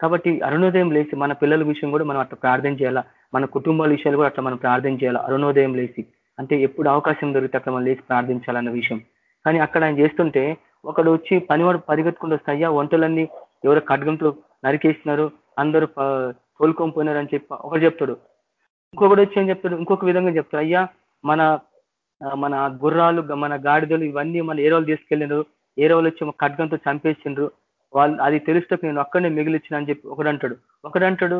కాబట్టి అరుణోదయం లేచి మన పిల్లల విషయం కూడా మనం అట్లా ప్రార్థన చేయాలా? మన కుటుంబాల విషయాలు కూడా అట్లా మనం ప్రార్థన చేయాలా? అరుణోదయం లేచి. అంటే ఎప్పుడు అవకాశం దొరికితే అక్కడ మనం లేచి ప్రార్థించాలన్న విషయం. కానీ అక్కడ ఆయన చేస్తుంటే ఒకడు వచ్చి పనివాడు పరిగెత్తుకుంటూ వస్తే అయ్యా వంటలన్నీ ఎవరో ఖడ్గంతో నరికేస్తున్నారు అందరూ కోలుకొని పోయినారు అని చెప్పి ఒకటి చెప్తాడు. ఇంకొకటి వచ్చి ఏం చెప్తాడు? ఇంకొక విధంగా చెప్తాడు. అయ్యా మన మన గుర్రాలు మన గాడిదలు ఇవన్నీ మన ఏరోలు తీసుకెళ్ళినారు ఏరోలు వచ్చి ఖడ్గంతో చంపేసిండ్రు. వాళ్ళు అది తెలుస్తే నేను అక్కడనే మిగిలిచ్చిన అని చెప్పి ఒకడంటాడు. ఒకడంటాడు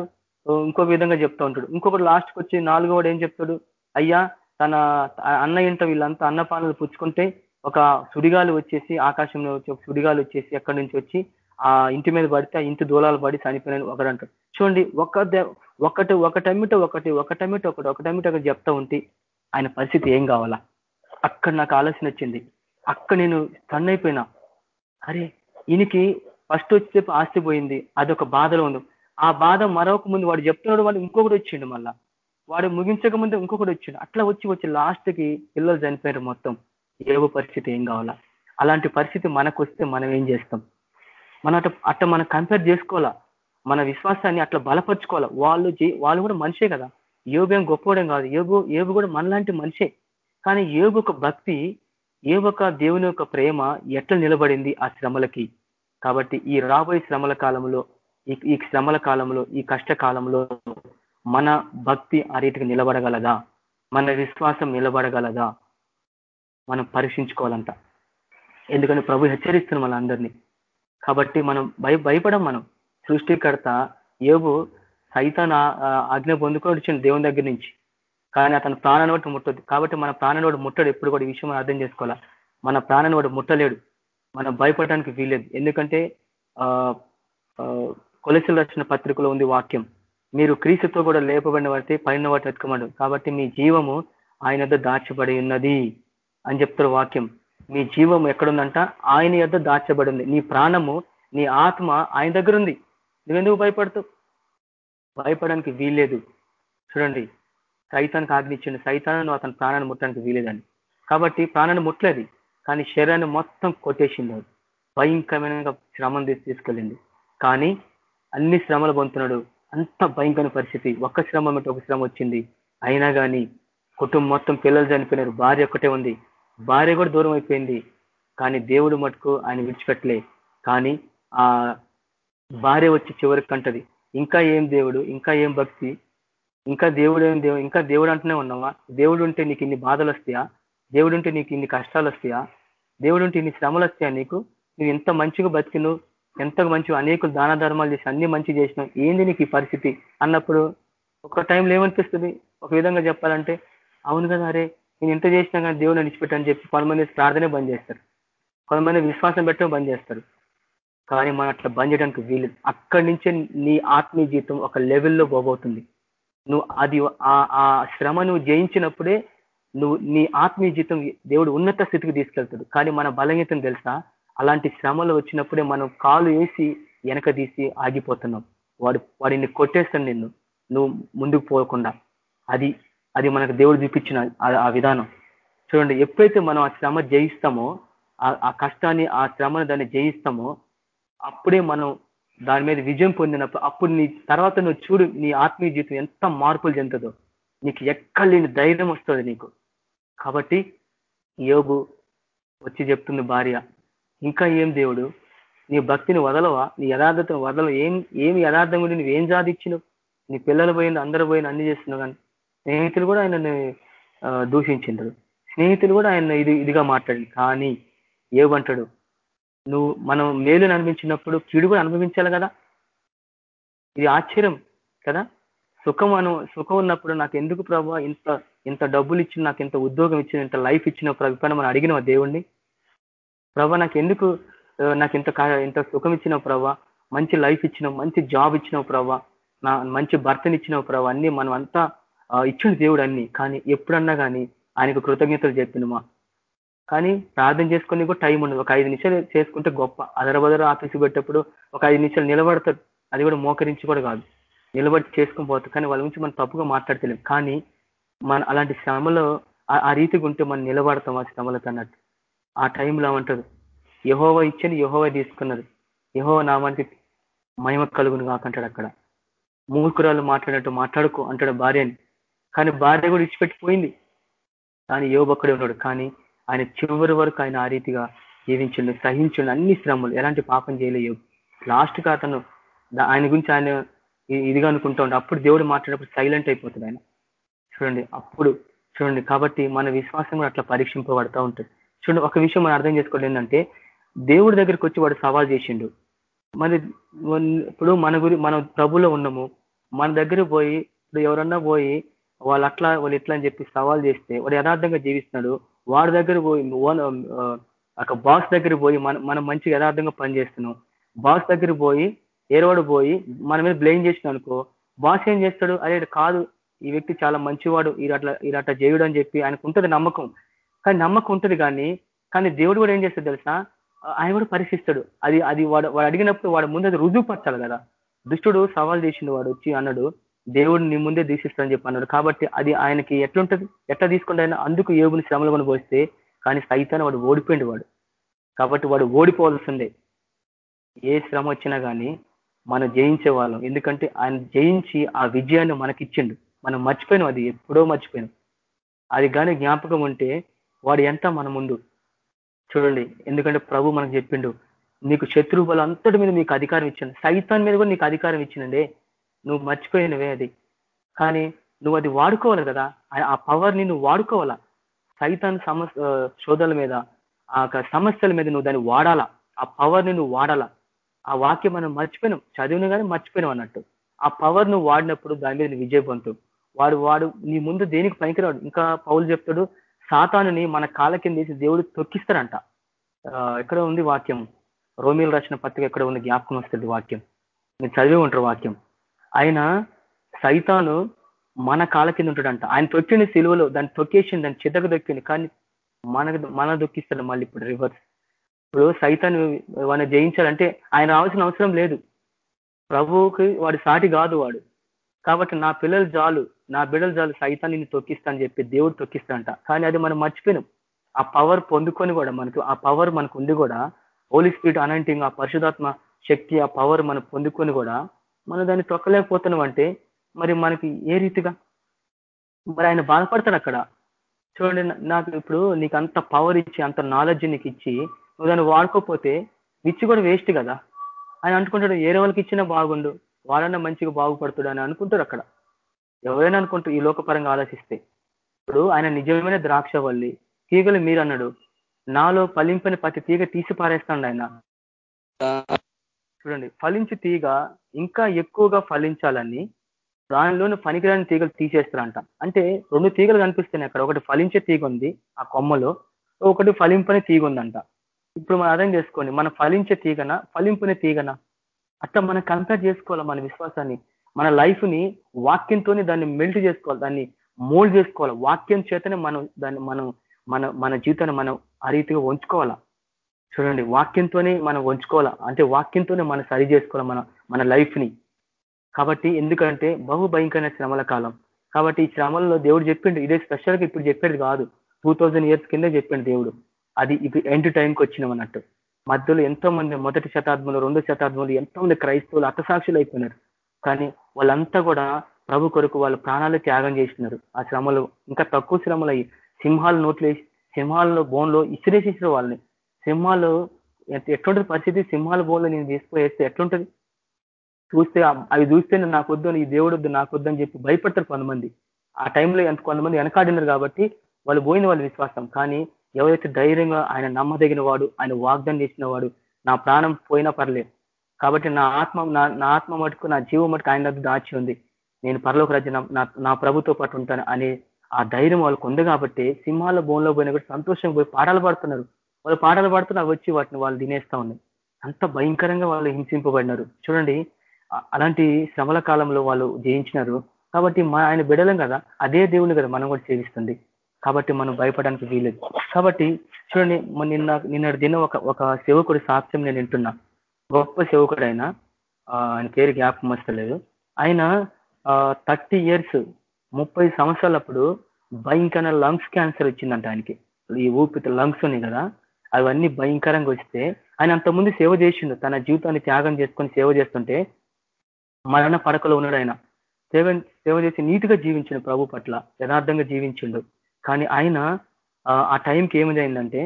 ఇంకో విధంగా చెప్తా ఉంటాడు. ఇంకొకటి లాస్ట్కి వచ్చి నాలుగోవాడు ఏం చెప్తాడు? అయ్యా తన అన్న ఇంట వీళ్ళంతా అన్నపానాలు పుచ్చుకుంటే ఒక సుడిగాలు వచ్చేసి ఆకాశంలో వచ్చి ఒక సుడిగాలు వచ్చేసి ఎక్కడి నుంచి వచ్చి ఆ ఇంటి మీద పడితే ఆ ఇంటి దూలాలు పడి చనిపోయిన ఒకడంటాడు. చూడండి ఒక ఒకటి ఒకటమిట ఒకటి ఒకటమిట ఒకటి ఒకటమిట ఒకటి చెప్తా ఉంటే ఆయన పరిస్థితి ఏం కావాలా? అక్కడ నాకు ఆలోచన వచ్చింది అక్కడ నేను స్టన్ అరే ఈయనకి ఫస్ట్ వచ్చేసి ఆస్తి పోయింది. అదొక బాధలో ఉంది. ఆ బాధ మరొక ముందు వాడు చెప్తున్నాడు వాడు ఇంకొకటి వచ్చిండు మళ్ళా. వాడు ముగించక ముందు ఇంకొకటి వచ్చిండు. అట్లా వచ్చి వచ్చి లాస్ట్కి పిల్లలు చనిపోయారు మొత్తం. ఏవో పరిస్థితి ఏం కావాలా? అలాంటి పరిస్థితి మనకు వస్తే మనం ఏం చేస్తాం? మనం అట్ట అట్ట మనం కంపేర్ చేసుకోవాలా? మన విశ్వాసాన్ని అట్లా బలపరుచుకోవాలా? వాళ్ళు వాళ్ళు కూడా మనిషే కదా. యోగు ఏం గొప్పవడం కాదు. యోగు ఏబు కూడా మనలాంటి మనిషే. కానీ ఏబు ఒక భక్తి ఏ ఒక దేవుని యొక్క ప్రేమ ఎట్లా నిలబడింది ఆ శ్రమలకి? కాబట్టి ఈ రాబోయే శ్రమల కాలంలో ఈ శ్రమల కాలంలో ఈ కష్ట కాలంలో మన భక్తి ఆ రీతికి నిలబడగలదా? మన విశ్వాసం నిలబడగలదా? మనం పరీక్షించుకోవాలంట. ఎందుకని ప్రభు హెచ్చరిస్తున్నాం మన అందరినీ కాబట్టి మనం భయ భయపడం మనం. సృష్టికర్త ఏవో సైతాన్ ఆజ్ఞ పొందుకొని వచ్చింది దేవుని దగ్గర నుంచి. కానీ అతను ప్రాణాన్ని బట్టి ముట్టదు కాబట్టి మన ప్రాణాన్ని ముట్టడు. ఎప్పుడు కూడా ఈ విషయం అర్థం చేసుకోవాలా? మన ప్రాణాన్ని ముట్టలేడు. మనం భయపడడానికి వీలేదు ఎందుకంటే కొలసలు రచన పత్రికలో ఉంది వాక్యం. మీరు క్రీస్తుతో కూడా లేపబడిన వాడితే పైన వాటి వెతకమడు కాబట్టి మీ జీవము ఆయన యొద్ దాచబడి ఉన్నది అని చెప్తారు వాక్యం. మీ జీవం ఎక్కడుందంట? ఆయన యొద్ దాచబడి ఉంది. నీ ప్రాణము నీ ఆత్మ ఆయన దగ్గర ఉంది. నువ్వెందుకు భయపడతావు? భయపడడానికి వీల్లేదు. చూడండి సైతానికి ఆజ్ఞించిండు సైతాన్ని అతని ప్రాణాన్ని ముట్టడానికి వీలేదని కాబట్టి ప్రాణాన్ని ముట్టలేదు. కానీ శరీరాన్ని మొత్తం కొట్టేసింది భయంకరమైన శ్రమం తీసుకెళ్ళింది. కానీ అన్ని శ్రమలు పొందుతున్నాడు. అంత భయంకర పరిస్థితి. ఒక్క శ్రమ అంటే ఒక శ్రమ వచ్చింది. అయినా కానీ కుటుంబం మొత్తం పిల్లలు చనిపోయినారు. భార్య ఒక్కటే ఉంది. భార్య కూడా దూరం అయిపోయింది. కానీ దేవుడు మటుకు ఆయన విడిచిపెట్టలే. కానీ ఆ భార్య వచ్చి చివరికి కంటది. ఇంకా ఏం దేవుడు? ఇంకా ఏం భక్తి? ఇంకా దేవుడు ఏం దేవుడు ఇంకా దేవుడు అంటూనే ఉన్నావా? దేవుడు ఉంటే నీకు ఇన్ని బాధలు వస్తాయా? దేవుడు ఉంటే నీకు ఇన్ని కష్టాలు వస్తాయా? దేవుడు ఉంటే ఇన్ని శ్రమలు వస్తాయా నీకు? నువ్వు ఎంత మంచిగా బతికిను ఎంత మంచి అనేక దాన ధర్మాలు చేసి అన్ని మంచి చేసినావు? ఏంది నీకు ఈ పరిస్థితి? అన్నప్పుడు ఒక టైంలో ఏమనిపిస్తుంది? ఒక విధంగా చెప్పాలంటే అవును కదా అరే నేను ఎంత చేసినా కానీ దేవుడు విడిచిపెట్టని చెప్పి కొంతమంది ప్రార్థనే బంద్ చేస్తారు. కొంతమంది విశ్వాసం పెట్టడం బంద్ చేస్తారు. కానీ మనం అట్లా బంద్ చేయడానికి వీలు అక్కడి నుంచే నీ ఆత్మీయ జీవితం ఒక లెవెల్లో పోబోతుంది. నువ్వు అది ఆ శ్రమ నువ్వు జయించినప్పుడే నువ్వు నీ ఆత్మీయ జీతం దేవుడు ఉన్నత స్థితికి తీసుకెళ్తాడు. కానీ మన బలహీతం తెలుసా? అలాంటి శ్రమలు వచ్చినప్పుడే మనం కాలు వేసి వెనక తీసి ఆగిపోతున్నాం. వాడు వాడిని కొట్టేస్తాను నిన్ను. నువ్వు ముందుకు పోకుండా. అది అది మనకు దేవుడు చూపించిన ఆ విధానం. చూడండి ఎప్పుడైతే మనం ఆ శ్రమ జయిస్తామో ఆ కష్టాన్ని ఆ శ్రమను దాన్ని జయిస్తామో అప్పుడే మనం దాని మీద విజయం పొందినప్పుడు అప్పుడు నీ తర్వాత నువ్వు చూడు నీ ఆత్మీయ జీవితం ఎంత మార్పులు చెందుతుందో. నీకు ఎక్కడ లేని ధైర్యం వస్తుంది నీకు. కాబట్టి యోగు వచ్చి చెప్తుంది భార్య ఇంకా ఏం దేవుడు? నీ భక్తిని వదలవా? నీ యథార్థతను వదలవు? ఏం ఏమి యథార్థం గురించి నువ్వేం సాధించినవు నీ పిల్లలు పోయింది అందరు పోయిన అన్ని చేస్తున్నావు కానీ స్నేహితులు కూడా ఆయనని దూషించిండ్రు. స్నేహితులు కూడా ఆయన ఇది ఇదిగా మాట్లాడింది కానీ ఏమంటాడు నువ్వు మనం మేలుని అనిపించినప్పుడు కీడు కూడా అనుభవించాలి కదా? ఇది ఆశ్చర్యం కదా? సుఖం అను సుఖం ఉన్నప్పుడు నాకు ఎందుకు ప్రభావ ఇంత ఇంత డబ్బులు ఇచ్చిన నాకు ఇంత ఉద్యోగం ఇచ్చిన ఇంత లైఫ్ ఇచ్చిన ప్రభుత్వం మనం అడిగిన దేవుణ్ణి? ప్రభా నాకు ఎందుకు నాకు ఇంత ఇంత సుఖం ఇచ్చినావు ప్రభా? మంచి లైఫ్ ఇచ్చినావు మంచి జాబ్ ఇచ్చినావు ప్రభా? నా మంచి భర్తనిచ్చినావు ప్రభా? అన్ని మనం అంతా ఇచ్చిన దేవుడు అన్ని. కానీ ఎప్పుడన్నా కానీ ఆయనకు కృతజ్ఞతలు చెప్పినమా? కానీ ప్రార్థన చేసుకుని కూడా టైం ఉండదు. ఒక ఐదు నిమిషాలు చేసుకుంటే గొప్ప. అదరబదర ఆఫీసు పెట్టేప్పుడు ఒక ఐదు నిమిషాలు నిలబడతాడు. అది కూడా మోకరించి కూడా కాదు. నిలబడి చేసుకుని పోతాం కానీ వాళ్ళ గురించి మనం తప్పుగా మాట్లాడతలేం. కానీ మన అలాంటి శ్రమలో ఆ రీతిగా ఉంటే మనం నిలబడతాం ఆ శ్రమలకు అన్నట్టు. ఆ టైంలో అంటారు యహోవ ఇచ్చని యహోవ తీసుకున్నారు. యహోవ నామానికి మహిమ కలుగును కాకంటాడు అక్కడ. మూర్ఖురాలు మాట్లాడినట్టు మాట్లాడుకో అంటాడు భార్యని. కానీ భార్య కూడా ఇచ్చిపెట్టిపోయింది కానీ యోబక్కడే ఉన్నాడు. కానీ ఆయన చివరి వరకు ఆయన ఆ రీతిగా జీవించండు సహించండు అన్ని శ్రమలు. ఎలాంటి పాపం చేయలేదు లాస్ట్గా అతను ఆయన గురించి ఆయన ఇదిగా అనుకుంటా ఉండే. అప్పుడు దేవుడు మాట్లాడేటప్పుడు సైలెంట్ అయిపోతుంది ఆయన. చూడండి అప్పుడు చూడండి కాబట్టి మన విశ్వాసం కూడా అట్లా పరీక్షింపబడతా ఉంటుంది. చూడండి ఒక విషయం మనం అర్థం చేసుకోవడం ఏంటంటే దేవుడి దగ్గరికి వచ్చి వాడు సవాల్ చేసిండు. మరి ఇప్పుడు మన గురి మన ప్రభులో ఉన్నాము. మన దగ్గర పోయి ఇప్పుడు ఎవరన్నా పోయి వాళ్ళు అట్లా వాళ్ళు ఇట్లా అని చెప్పి సవాల్ చేస్తే వాడు యథార్థంగా జీవిస్తున్నాడు. వాడి దగ్గర పోయి ఒక బాస్ దగ్గర పోయి మనం మనం మంచిగా యథార్థంగా పనిచేస్తున్నాం. బాస్ దగ్గర పోయి ఏర్వాడు పోయి మన మీద బ్లేమ్ చేసిన అనుకో బాస్ ఏం చేస్తాడు? అదే కాదు ఈ వ్యక్తి చాలా మంచివాడు ఈ ఈరట్ల ఈ అట్లా అని చెప్పి ఆయనకు ఉంటుంది నమ్మకం. కానీ నమ్మకం ఉంటుంది కానీ కానీ దేవుడు కూడా ఏం చేస్తాడు తెలుసా? ఆయన కూడా పరీక్షిస్తాడు అది అది వాడు వాడు అడిగినప్పుడు వాడు ముందు అది రుజువుపరచాలి కదా. దుష్టుడు సవాల్ చేసిండు వాడు వచ్చి అన్నాడు దేవుడు నీ ముందే దీక్షిస్తాడని చెప్పి అన్నాడు. కాబట్టి అది ఆయనకి ఎట్లుంటది? ఎట్లా తీసుకుంటే ఆయన? అందుకు ఏబుని శ్రమలు కొని పోస్తే కానీ సైతాన్ని వాడు ఓడిపోయింది వాడు. కాబట్టి వాడు ఓడిపోవాల్సిందే. ఏ శ్రమ వచ్చినా కానీ మనం జయించే వాళ్ళం ఎందుకంటే ఆయన జయించి ఆ విజయాన్ని మనకిచ్చిండు. మనం మర్చిపోయినాం అది ఎప్పుడో మర్చిపోయినాం. అది కానీ జ్ఞాపకం ఉంటే వాడు ఎంత మన ముందు? చూడండి ఎందుకంటే ప్రభు మనకు చెప్పిండు నీకు శత్రు బలం అంతటి మీద నీకు అధికారం ఇచ్చాను సైతాన్ మీద కూడా నీకు అధికారం ఇచ్చిందండి నువ్వు మర్చిపోయినవే అది. కానీ నువ్వు అది వాడుకోవాలి కదా. ఆ పవర్ని నువ్వు వాడుకోవాలా? సైతాన్ సమస్య శోధల మీద ఆ సమస్యల మీద నువ్వు దాన్ని వాడాలా? ఆ పవర్ని నువ్వు వాడాలా? ఆ వాక్యం మనం మర్చిపోయినాం. చదివిన కానీ మర్చిపోయినాం అన్నట్టు. ఆ పవర్ నువ్వు వాడినప్పుడు దాని మీద విజయ వాడు వాడు నీ ముందు దేనికి పనికిరాడు? ఇంకా పౌలు చెప్తాడు సాతానుని మన కాళ్ళ కింద వేసి దేవుడు తొక్కిస్తారంట ఎక్కడ ఉంది వాక్యం? రోమిల్ రచన పత్రిక ఎక్కడ ఉంది? జ్ఞాపకం వస్తుంది వాక్యం. మీరు చదివి ఉంటారు వాక్యం. ఆయన సైతాను మన కాళ్ళ కింద ఉంటాడంట. ఆయన తొక్కింది సిలువలో దాన్ని తొక్కేసింది దాన్ని చిద్దకు దొక్కింది కానీ మన మన దొక్కిస్తాడు మళ్ళీ ఇప్పుడు రివర్స్ ఇప్పుడు సైతాన్ని వాడిని జయించాలంటే ఆయన రావాల్సిన అవసరం లేదు. ప్రభువుకి వాడి సాటి కాదు వాడు. కాబట్టి నా పిల్లలు జాలు నా బిడ్డలు జాలు సైతాన్ని నిన్ను తొక్కిస్తాను అని చెప్పి దేవుడు తొక్కిస్తాడంట. కానీ అది మనం మర్చిపోయినాం. ఆ పవర్ పొందుకొని కూడా మనకు ఆ పవర్ మనకు ఉంది కూడా హోలీ స్పిరిట్ అనంటింగ్ ఆ పరిశుధాత్మ శక్తి ఆ పవర్ మనం పొందుకొని కూడా మనం దాన్ని తొక్కలేకపోతున్నాం అంటే మరి మనకి ఏ రీతిగా? మరి ఆయన బాధపడతాడు అక్కడ. చూడండి నాకు ఇప్పుడు నీకు అంత పవర్ ఇచ్చి అంత నాలెడ్జ్ నీకు ఇచ్చి నువ్వు దాన్ని వాడుకోపోతే ఇచ్చి కూడా వేస్ట్ కదా? ఆయన అనుకుంటాడు ఏరే వాళ్ళకి ఇచ్చినా బాగుండు వాళ్ళన్నా మంచిగా బాగుపడుతుడు అని అనుకుంటారు అక్కడ. ఎవరైనా అనుకుంటారు ఈ లోకపరంగా ఆలోచిస్తే. ఇప్పుడు ఆయన నిజమైన ద్రాక్ష వల్లి తీగలు మీరు అన్నాడు. నాలో ఫలింపని ప్రతి తీగ తీసి పారేస్తాడు ఆయన. చూడండి ఫలించి తీగ ఇంకా ఎక్కువగా ఫలించాలని దానిలోని పనికిరాని తీగలు తీసేస్తారంట. అంటే రెండు తీగలు కనిపిస్తున్నాయి అక్కడ. ఒకటి ఫలించే తీగ ఉంది ఆ కొమ్మలో. ఒకటి ఫలింపని తీగ ఉందంట. ఇప్పుడు మనం అర్థం చేసుకోండి మనం ఫలించే తీగన ఫలింపునే తీగన? అట్లా మనం కంపేర్ చేసుకోవాలి మన విశ్వాసాన్ని? మన లైఫ్ని వాక్యంతోనే దాన్ని మెల్ట్ చేసుకోవాలి దాన్ని మోల్డ్ చేసుకోవాలి. వాక్యం చేతనే మనం దాన్ని మనం మన మన జీవితాన్ని మనం ఆ రీతిగా ఉంచుకోవాలా చూడండి వాక్యంతోనే మనం ఉంచుకోవాలా అంటే వాక్యంతోనే మనం సరి చేసుకోవాలి మన మన లైఫ్ని కాబట్టి ఎందుకంటే బహు భయంకరమైన శ్రమల కాలం. కాబట్టి ఈ శ్రమల్లో దేవుడు చెప్పిండు ఇదే స్పెషల్గా ఇప్పుడు చెప్పేది కాదు. టూ ఇయర్స్ కింద చెప్పిండు దేవుడు. అది ఇప్పుడు ఎండ్ టైంకి వచ్చినాం అన్నట్టు. మధ్యలో ఎంతో మంది మొదటి శతాబ్దంలో రెండో శతాబ్దంలో ఎంతో మంది క్రైస్తవులు అర్థసాక్షులు అయిపోయినారు. కానీ వాళ్ళంతా కూడా ప్రభు కొరకు వాళ్ళ ప్రాణాలు త్యాగం చేసినారు ఆ శ్రమలు ఇంకా తక్కువ శ్రమలు అయ్యి సింహాలు నోట్లు సింహాలలో బోన్లో ఇసిరేసేసిన వాళ్ళని. సింహాలు ఎట్లుంటుంది పరిస్థితి? సింహాల బోన్లో నేను తీసుకువేస్తే ఎట్లుంటుంది? చూస్తే అవి చూస్తే నాకు వద్దు ఈ దేవుడు వద్దు నాకు వద్దు అని చెప్పి భయపడతారు కొంతమంది. ఆ టైంలో ఎంత కొంతమంది వెనకాడినారు కాబట్టి వాళ్ళు పోయిన వాళ్ళ విశ్వాసం. కానీ ఎవరైతే ధైర్యంగా ఆయన నమ్మదగిన వాడు ఆయన వాగ్దానం చేసిన వాడు నా ప్రాణం పోయినా పర్లేదు. కాబట్టి నా ఆత్మ నా ఆత్మ మటుకు నా జీవం మటుకు ఆయన దాచి ఉంది. నేను పరలోక రాజ్యం నా ప్రభుతో పాటు ఉంటాను అనే ఆ ధైర్యం వాళ్ళకు ఉంది కాబట్టి సింహాల బోన్లో పోయినా కూడా సంతోషంగా పోయి పాటలు పాడుతున్నారు. వాళ్ళు పాటలు పాడుతున్నా వచ్చి వాటిని వాళ్ళు తినేస్తా ఉన్నాయి అంత భయంకరంగా వాళ్ళు హింసింపబడినారు. చూడండి అలాంటి శ్రమల కాలంలో వాళ్ళు జయించినారు. కాబట్టి మా ఆయన బిడలం కదా అదే దేవుని కదా మనం కూడా సేవిస్తుంది. కాబట్టి మనం భయపడడానికి వీలేదు కాబట్టి చూడండి నిన్న నిన్నటి దిన ఒక ఒక సేవకుడి సాక్ష్యం నేను వింటున్నా. గొప్ప సేవకుడు ఆయన ఆయన పేరు జ్ఞాపకం వస్తలేదు. ఆయన థర్టీ ఇయర్స్ ముప్పై సంవత్సరాలప్పుడు భయంకర లంగ్స్ క్యాన్సర్ వచ్చిందంట ఆయనకి. ఈ ఊపిరి లంగ్స్ ఉన్నాయి కదా అవన్నీ భయంకరంగా వస్తే ఆయన అంతకుముందు సేవ చేసిండు. తన జీవితాన్ని త్యాగం చేసుకొని సేవ చేస్తుంటే మరణ పడకలో ఉన్నాడు ఆయన. సేవ సేవ చేసి నీట్గా జీవించిండు ప్రభు పట్ల యథార్థంగా జీవించిండు. కానీ ఆయన ఆ టైంకి ఏమైందంటే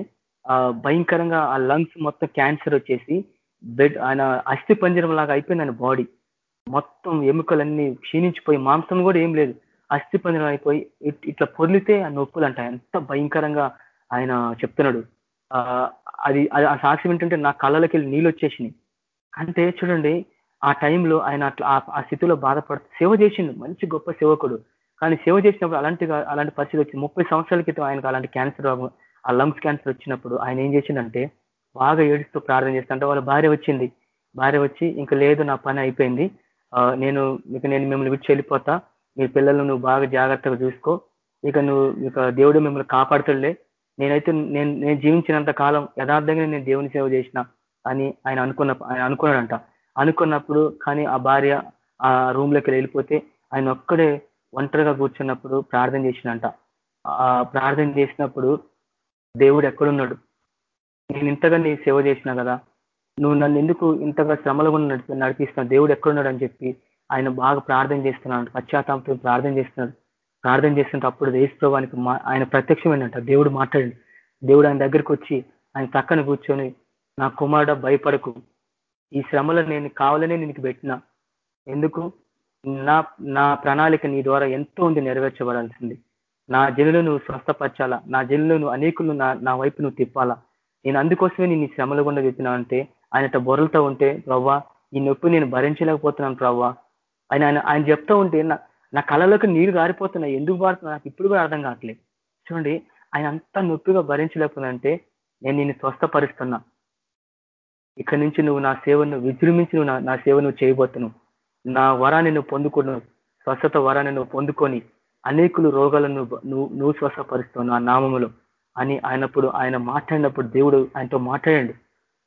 భయంకరంగా ఆ లంగ్స్ మొత్తం క్యాన్సర్ వచ్చేసి బెడ్ ఆయన అస్థి పంజరం లాగా అయిపోయింది ఆయన బాడీ. మొత్తం ఎముకలన్నీ క్షీణించిపోయి మాంసం కూడా ఏం లేదు. అస్థి పంజరం అయిపోయి ఇట్లా పొర్లితే ఆ నొప్పులు అంట ఎంత భయంకరంగా ఆయన చెప్తున్నాడు. అది ఆ సాక్ష్యం ఏంటంటే నా కళ్ళకి వెళ్ళి నీళ్ళు వచ్చేసినాయి. అంటే చూడండి ఆ టైంలో ఆయన అట్లా ఆ స్థితిలో బాధపడుతూ సేవ చేసిండు. మంచి గొప్ప సేవకుడు. కానీ సేవ చేసినప్పుడు అలాంటి అలాంటి పరిస్థితి వచ్చింది. ముప్పై సంవత్సరాల క్రితం ఆయనకు అలాంటి క్యాన్సర్ ఆ లంగ్స్ క్యాన్సర్ వచ్చినప్పుడు ఆయన ఏం చేసిందంటే బాగా ఏడుస్తూ ప్రార్థన చేస్తుంటే వాళ్ళ భార్య వచ్చింది. భార్య వచ్చి ఇంకా లేదు నా పని అయిపోయింది. నేను ఇక నేను మిమ్మల్ని విడిచి వెళ్ళిపోతా. మీ పిల్లలను నువ్వు బాగా జాగ్రత్తగా చూసుకో. ఇక నువ్వు ఇక దేవుడు మిమ్మల్ని కాపాడుతులే నేనైతే నేను నేను జీవించినంత కాలం యథార్థంగా నేను దేవుని సేవ చేసిన అని ఆయన అనుకున్న ఆయన అనుకున్నాడంట. అనుకున్నప్పుడు కానీ ఆ భార్య ఆ రూమ్లోకి వెళ్ళిపోతే ఆయన ఒక్కడే ఒంటరిగా కూర్చున్నప్పుడు ప్రార్థన చేసినంట. ఆ ప్రార్థన చేసినప్పుడు దేవుడు ఎక్కడున్నాడు? నేను ఇంతగా నీ సేవ చేసినా కదా నువ్వు నన్ను ఎందుకు ఇంతగా శ్రమలు కూడా నడిపి నడిపిస్తున్నావు? దేవుడు ఎక్కడున్నాడు అని చెప్పి ఆయన బాగా ప్రార్థన చేస్తున్నాడు. పశ్చాత్తాపంతో ప్రార్థన చేస్తున్నాడు. ప్రార్థన చేస్తుంటే అప్పుడు దేశప్రభానికి ఆయన ప్రత్యక్షమైనట దేవుడు మాట్లాడండి. దేవుడు ఆయన దగ్గరికి వచ్చి ఆయన పక్కన కూర్చొని నా కుమారుడ భయపడకు. ఈ శ్రమలో నేను కావాలనే నీకు పెట్టిన. ఎందుకు? నా నా ప్రణాళిక నీ ద్వారా ఎంతో ఉంది నెరవేర్చబడాల్సింది. నా జనులు నువ్వు స్వస్థపరచాలా? నా జనులు నువ్వు అనేకులు నా నా వైపు నువ్వు తిప్పాలా? నేను అందుకోసమే నేను శ్రమలు శ్రమల గుండా చెప్పినా అంటే ఆయన బొరలతో ఉంటే ప్రవ్వా ఈ నొప్పి నేను భరించలేకపోతున్నాను ప్రవ్వా. ఆయన ఆయన ఆయన చెప్తా ఉంటే నా కళలోకి నీరు గారిపోతున్నాయి. ఎందుకు పారుతున్నా నాకు ఇప్పుడు కూడా అర్థం కావట్లేదు. చూడండి ఆయన అంత నొప్పిగా భరించలేకపోతుందంటే నేను నిన్ను స్వస్థపరుస్తున్నా. ఇక్కడి నుంచి నువ్వు నా సేవను విజృంభించి నువ్వు నా సేవ నువ్వు చేయబోతున్నావు. నా వరాన్ని నువ్వు పొందుకున్న స్వస్థత వరాన్ని నువ్వు పొందుకొని అనేకులు రోగాలను నువ్వు నువ్వు స్వస్థపరుస్తావు నా నామములో అని ఆయనప్పుడు ఆయన మాట్లాడినప్పుడు దేవుడు ఆయనతో మాట్లాడండి.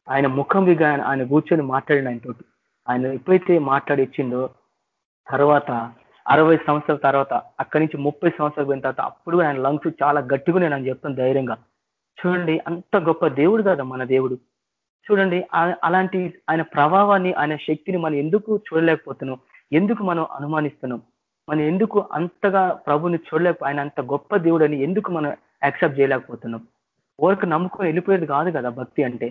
ఆయన ముఖం విగా ఆయన కూర్చొని మాట్లాడండి ఆయనతో ఆయన ఎప్పుడైతే మాట్లాడిచ్చిందో తర్వాత అరవై సంవత్సరాల తర్వాత అక్కడి నుంచి ముప్పై సంవత్సరాలు పోయిన తర్వాత అప్పుడు ఆయన లంగ్స్ చాలా గట్టిగా నేను చెప్తాను ధైర్యంగా. చూడండి అంత గొప్ప దేవుడు కదా మన దేవుడు. చూడండి అలాంటి ఆయన ప్రభావాన్ని ఆయన శక్తిని మనం ఎందుకు చూడలేకపోతున్నాం? ఎందుకు మనం అనుమానిస్తున్నాం? మనం ఎందుకు అంతగా ప్రభుని చూడలేక ఆయన అంత గొప్ప దేవుడని ఎందుకు మనం యాక్సెప్ట్ చేయలేకపోతున్నాం? ఓరకు నమ్ముకొని వెళ్ళిపోయేది కాదు కదా భక్తి అంటే.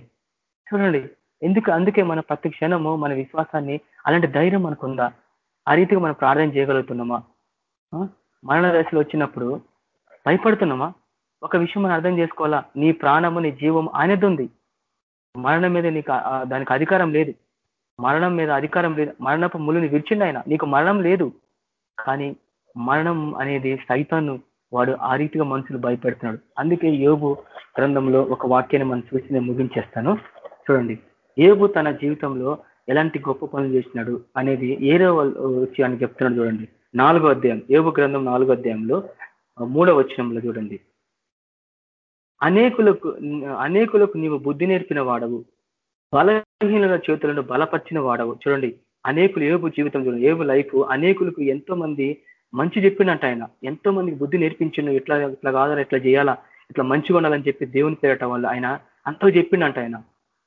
చూడండి ఎందుకు అందుకే మన ప్రతి క్షణము మన విశ్వాసాన్ని అలాంటి ధైర్యం మనకుందా? ఆ రీతిగా మనం ప్రార్థన చేయగలుగుతున్నామా? మరణ దశలో వచ్చినప్పుడు భయపడుతున్నామా? ఒక విషయం మనం అర్థం చేసుకోవాలా? నీ ప్రాణము నీ జీవం ఆయనది ఉంది. మరణం మీద నీకు దానికి అధికారం లేదు. మరణం మీద అధికారం లేదు. మరణపు ములుని విరిచిండి ఆయన. నీకు మరణం లేదు. కానీ మరణం అనేది సైతాను వాడు ఆ రీతిగా మనుషులు భయపెడుతున్నాడు. అందుకే యోగు గ్రంథంలో ఒక వాక్యాన్ని మనం చూసి నేను ముగించేస్తాను. చూడండి. ఏబు తన జీవితంలో ఎలాంటి గొప్ప పనులు చేసినాడు అనేది ఏరో వచ్చి అని చెప్తున్నాడు చూడండి. నాలుగో అధ్యాయం. ఏబు గ్రంథం నాలుగో అధ్యాయంలో మూడో వచ్చినంలో చూడండి. అనేకులకు అనేకులకు నీవు బుద్ధి నేర్పిన వాడవు. బలహీనుల చేతులను బలపరిచిన వాడవు. చూడండి అనేకులు ఏపు జీవితం చూడండి ఏపు లైఫ్ అనేకులకు ఎంతో మంది మంచి చెప్పినట్టు ఆయన. ఎంతో మందికి బుద్ధి నేర్పించిండు ఇట్లా ఇట్లా కాదా ఇట్లా చేయాలా ఇట్లా మంచిగా ఉండాలని చెప్పి దేవుని పేరటం వల్ల ఆయన అంతా చెప్పిండంట ఆయన.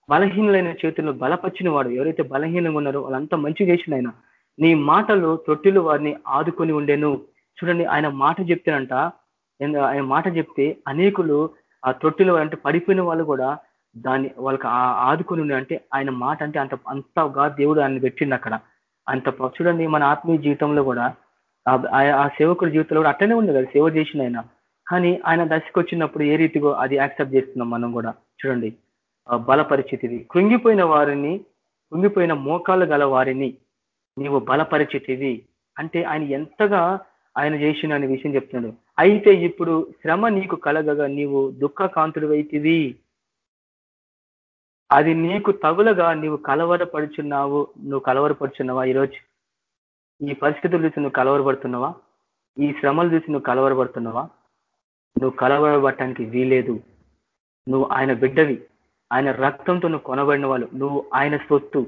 బలహీనులైన చేతుల్లో బలపరిచిన వాడు ఎవరైతే బలహీనంగా ఉన్నారో వాళ్ళంతా మంచి చేసిన ఆయన. నీ మాటలు తొట్టిలు వారిని ఆదుకొని ఉండేను. చూడండి ఆయన మాట చెప్తేనంట ఆయన మాట చెప్తే అనేకులు ఆ తొట్టిలో అంటే పడిపోయిన వాళ్ళు కూడా దాన్ని వాళ్ళకి ఆదుకుని అంటే ఆయన మాట అంటే అంత అంతగా దేవుడు ఆయన పెట్టిండు అక్కడ. అంత చూడండి మన ఆత్మీయ జీవితంలో కూడా ఆ సేవకుడి జీవితంలో కూడా అట్టనే ఉంది కదా సేవ చేసిన ఆయన. కానీ ఆయన దశకు వచ్చినప్పుడు ఏ రీతిగో అది యాక్సెప్ట్ చేస్తున్నాం మనం కూడా చూడండి. బలపరిచితివి కృంగిపోయిన వారిని కృంగిపోయిన మోకాలు గల వారిని నీవు బలపరిచితివి అంటే ఆయన ఎంతగా ఆయన చేసిన అనే విషయం చెప్తున్నాడు. అయితే ఇప్పుడు శ్రమ నీకు కలగగా నీవు దుఃఖకాంతుడు అది నీకు తగులగా నీవు కలవరపడుచున్నావు. నువ్వు కలవరపడుచున్నావా ఈరోజు? ఈ పరిస్థితులు చూసి నువ్వు కలవరపడుతున్నావా? ఈ శ్రమలు చూసి నువ్వు కలవరపడుతున్నావా? నువ్వు కలవరపడటానికి వీలేదు నువ్వు ఆయన బిడ్డవి. ఆయన రక్తంతో నువ్వు కొనబడిన వాళ్ళు. నువ్వు ఆయన సొత్తు.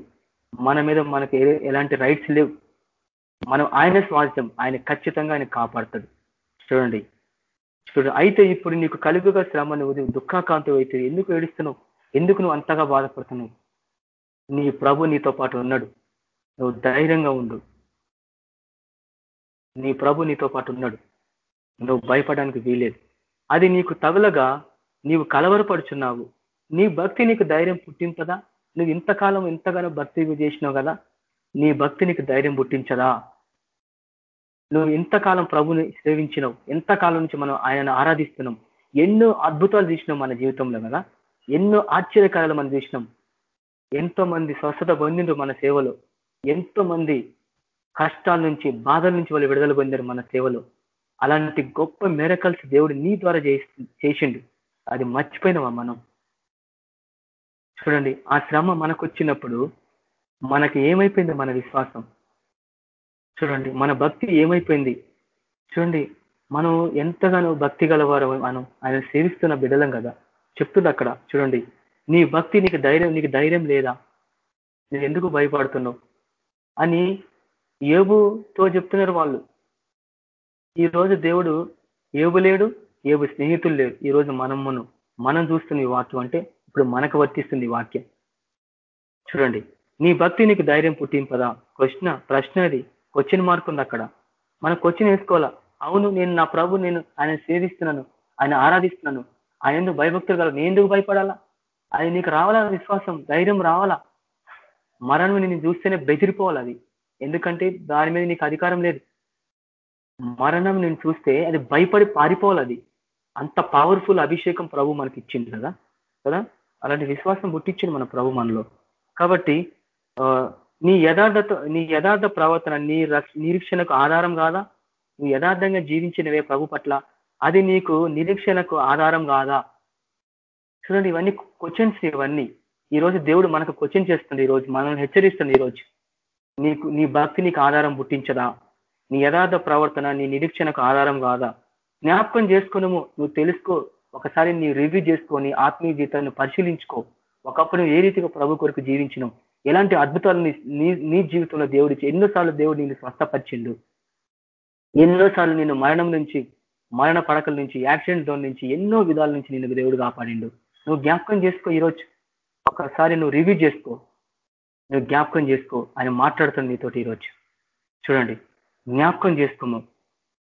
మన మీద మనకు ఎలాంటి రైట్స్ లేవు. మనం ఆయన స్వాస్థ్యం ఆయన ఖచ్చితంగా ఆయన కాపాడుతాడు. చూడండి. చూడండి. అయితే ఇప్పుడు నీకు కలుగుగా శ్రమ నువ్వు దుఃఖాకాంతం అయితే ఎందుకు ఏడుస్తున్నావు? ఎందుకు నువ్వు అంతగా బాధపడుతున్నావు? నీ ప్రభు నీతో పాటు ఉన్నాడు. నువ్వు ధైర్యంగా ఉండు. నీ ప్రభు నీతో పాటు ఉన్నాడు. నువ్వు భయపడడానికి వీలేదు అది నీకు తగులగా నీవు కలవరపడుచున్నావు. నీ భక్తి నీకు ధైర్యం పుట్టింపదా నువ్వు ఇంతకాలం ఎంతగానో భక్తి చేసినావు కదా? నీ భక్తి నీకు ధైర్యం పుట్టించదా? నువ్వు ఎంతకాలం ప్రభుని సేవించినావు. ఎంతకాలం నుంచి మనం ఆయనను ఆరాధిస్తున్నాం. ఎన్నో అద్భుతాలు చూసినాం మన జీవితంలో కదా. ఎన్నో ఆశ్చర్యకారాలు మనం చూసినాం. ఎంతో మంది స్వస్థత పొందిండ్రు మన సేవలో. ఎంతో మంది కష్టాల నుంచి బాధల నుంచి వాళ్ళు విడుదల పొందారు మన సేవలో. అలాంటి గొప్ప మెరకల్స్ దేవుడు నీ ద్వారా చేసిండు. అది మర్చిపోయినావా మనం? చూడండి ఆ శ్రమ మనకు వచ్చినప్పుడు మనకి ఏమైపోయింది మన విశ్వాసం? చూడండి మన భక్తి ఏమైపోయింది? చూడండి మనం ఎంతగానో భక్తి గలవారు మనం ఆయన సేవిస్తున్న బిడలం కదా? చెప్తుంది అక్కడ చూడండి. నీ భక్తి నీకు ధైర్యం నీకు ధైర్యం లేదా? నేను ఎందుకు భయపడుతున్నావు? అని ఏబుతో చెప్తున్నారు వాళ్ళు. ఈ రోజు దేవుడు ఏబు లేడు ఏబు స్నేహితులు లేరు. ఈ రోజు మనం మనం చూస్తున్న ఈ వాక్యం అంటే ఇప్పుడు మనకు వర్తిస్తుంది ఈ వాక్యం. చూడండి నీ భక్తి నీకు ధైర్యం పుట్టింపదా? ప్రశ్న ప్రశ్న అది. వచ్చిన మార్కు ఉంది అక్కడ. మన క్వశ్చన్ వేసుకోవాలా? అవును నేను నా ప్రభు నేను ఆయన సేవిస్తున్నాను ఆయన ఆరాధిస్తున్నాను. ఆయన ఎందుకు భయభక్తులు కలవు నేను ఎందుకు భయపడాలా? అది నీకు రావాలా విశ్వాసం? ధైర్యం రావాలా? మరణం నేను చూస్తేనే బెదిరిపోవాలి అది. ఎందుకంటే దాని మీద నీకు అధికారం లేదు. మరణం నేను చూస్తే అది భయపడి పారిపోవాలి అది. అంత పవర్ఫుల్ అభిషేకం ప్రభు మనకి ఇచ్చింది కదా? కదా? అలాంటి విశ్వాసం పుట్టించింది మన ప్రభు మనలో. కాబట్టి ఆ, నీ యథార్థత నీ యథార్థ ప్రవర్తన నీ నిరీక్షణకు ఆధారం కాదా? నువ్వు యథార్థంగా జీవించినవే ప్రభు పట్ల. అది నీకు నిరీక్షణకు ఆధారం కాదా? చూడండి ఇవన్నీ క్వశ్చన్స్ ఇవన్నీ. ఈ రోజు దేవుడు మనకు క్వశ్చన్ చేస్తుంది ఈ రోజు మనల్ని హెచ్చరిస్తుంది ఈ రోజు నీకు నీ భక్తి నీకు ఆధారం పుట్టించదా? నీ యథార్థ ప్రవర్తన నీ నిరీక్షణకు ఆధారం కాదా? జ్ఞాపకం చేసుకునము నువ్వు తెలుసుకో. ఒకసారి నీ రివ్యూ చేసుకొని ఆత్మీయ జీవితాన్ని పరిశీలించుకో. ఒకప్పుడు ఏ రీతిగా ప్రభు కొరకు జీవించినావు? ఎలాంటి అద్భుతాలు నీ నీ- జీవితంలో దేవుడు ఎన్నోసార్లు దేవుడు నిన్ను స్వస్థపరిచిండు. ఎన్నోసార్లు నేను మరణం నుంచి మరణ పడకల నుంచి యాక్సిడెంట్ జోన్ నుంచి ఎన్నో విధాల నుంచి నిన్ను దేవుడు కాపాడిండు. నువ్వు జ్ఞాపకం చేసుకో ఈరోజు. ఒకసారి నువ్వు రివ్యూ చేసుకో. నువ్వు జ్ఞాపకం చేసుకో. ఆయన మాట్లాడుతుంది నీతోటి ఈరోజు. చూడండి. జ్ఞాపకం చేసుకోము.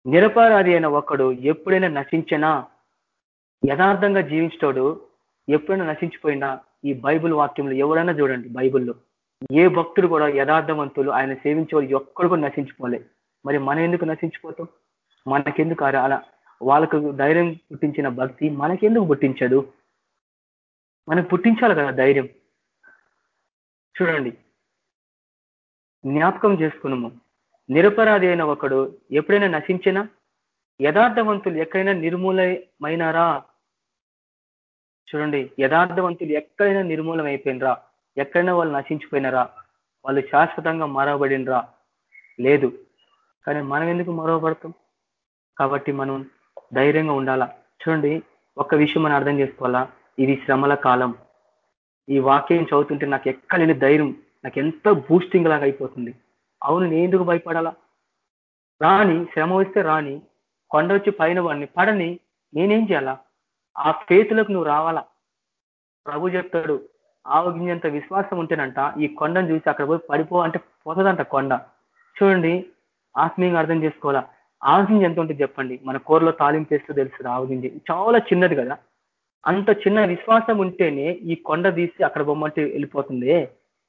నిరపరాధి అయిన ఒకడు ఎప్పుడైనా నశించినా యథార్థంగా జీవించటోడు ఎప్పుడైనా నశించిపోయినా ఈ బైబిల్ వాక్యంలో ఎవరైనా చూడండి బైబుల్లో. ఏ భక్తుడు కూడా యథార్థవంతులు ఆయన సేవించే వాళ్ళు ఎక్కడు కూడా నశించిపోలే. మరి మనం ఎందుకు నశించిపోతాం? మనకెందుకు అలా వాళ్ళకు ధైర్యం పుట్టించిన భక్తి మనకెందుకు పుట్టించదు? మనకు పుట్టించాలి కదా ధైర్యం. చూడండి. జ్ఞాపకం చేసుకున్నాము. నిరపరాధి అయిన ఒకడు ఎప్పుడైనా నశించినా యథార్థవంతులు ఎక్కడైనా నిర్మూలమైనారా? చూడండి యథార్థవంతులు ఎక్కడైనా నిర్మూలం అయిపోయినరా ఎక్కడైనా వాళ్ళు నశించిపోయినారా? వాళ్ళు శాశ్వతంగా మరవబడినరా? లేదు. కానీ మనం ఎందుకు మరవబడతాం? కాబట్టి మనం ధైర్యంగా ఉండాలా? చూడండి ఒక్క విషయం మనం అర్థం చేసుకోవాలా? ఇది శ్రమల కాలం. ఈ వాక్యం చదువుతుంటే నాకు ఎక్కడ లేని ధైర్యం నాకు ఎంత బూస్టింగ్ లాగా అయిపోతుంది. అవును నేను ఎందుకు భయపడాలా? రాని శ్రమ వస్తే రాని కొండ వచ్చి పైన వాడిని పడని నేనేం చేయాలా? ఆ ఫేతులకు నువ్వు రావాలా? ప్రభు చెప్తాడు ఆవగింజంత విశ్వాసం ఉంటేనంట ఈ కొండను చూసి అక్కడ పోయి పడిపో అంటే పోతుందంట కొండ. చూడండి ఆత్మీయంగా అర్థం చేసుకోవాలా? ఆవగింజ ఎంత ఉంటుంది చెప్పండి. మన కూరలో తాలింపు వేస్తూ తెలుస్తుంది ఆవగింజ చాలా చిన్నది కదా? అంత చిన్న విశ్వాసం ఉంటేనే ఈ కొండ తీసి అక్కడ బొమ్మంటే వెళ్ళిపోతుంది.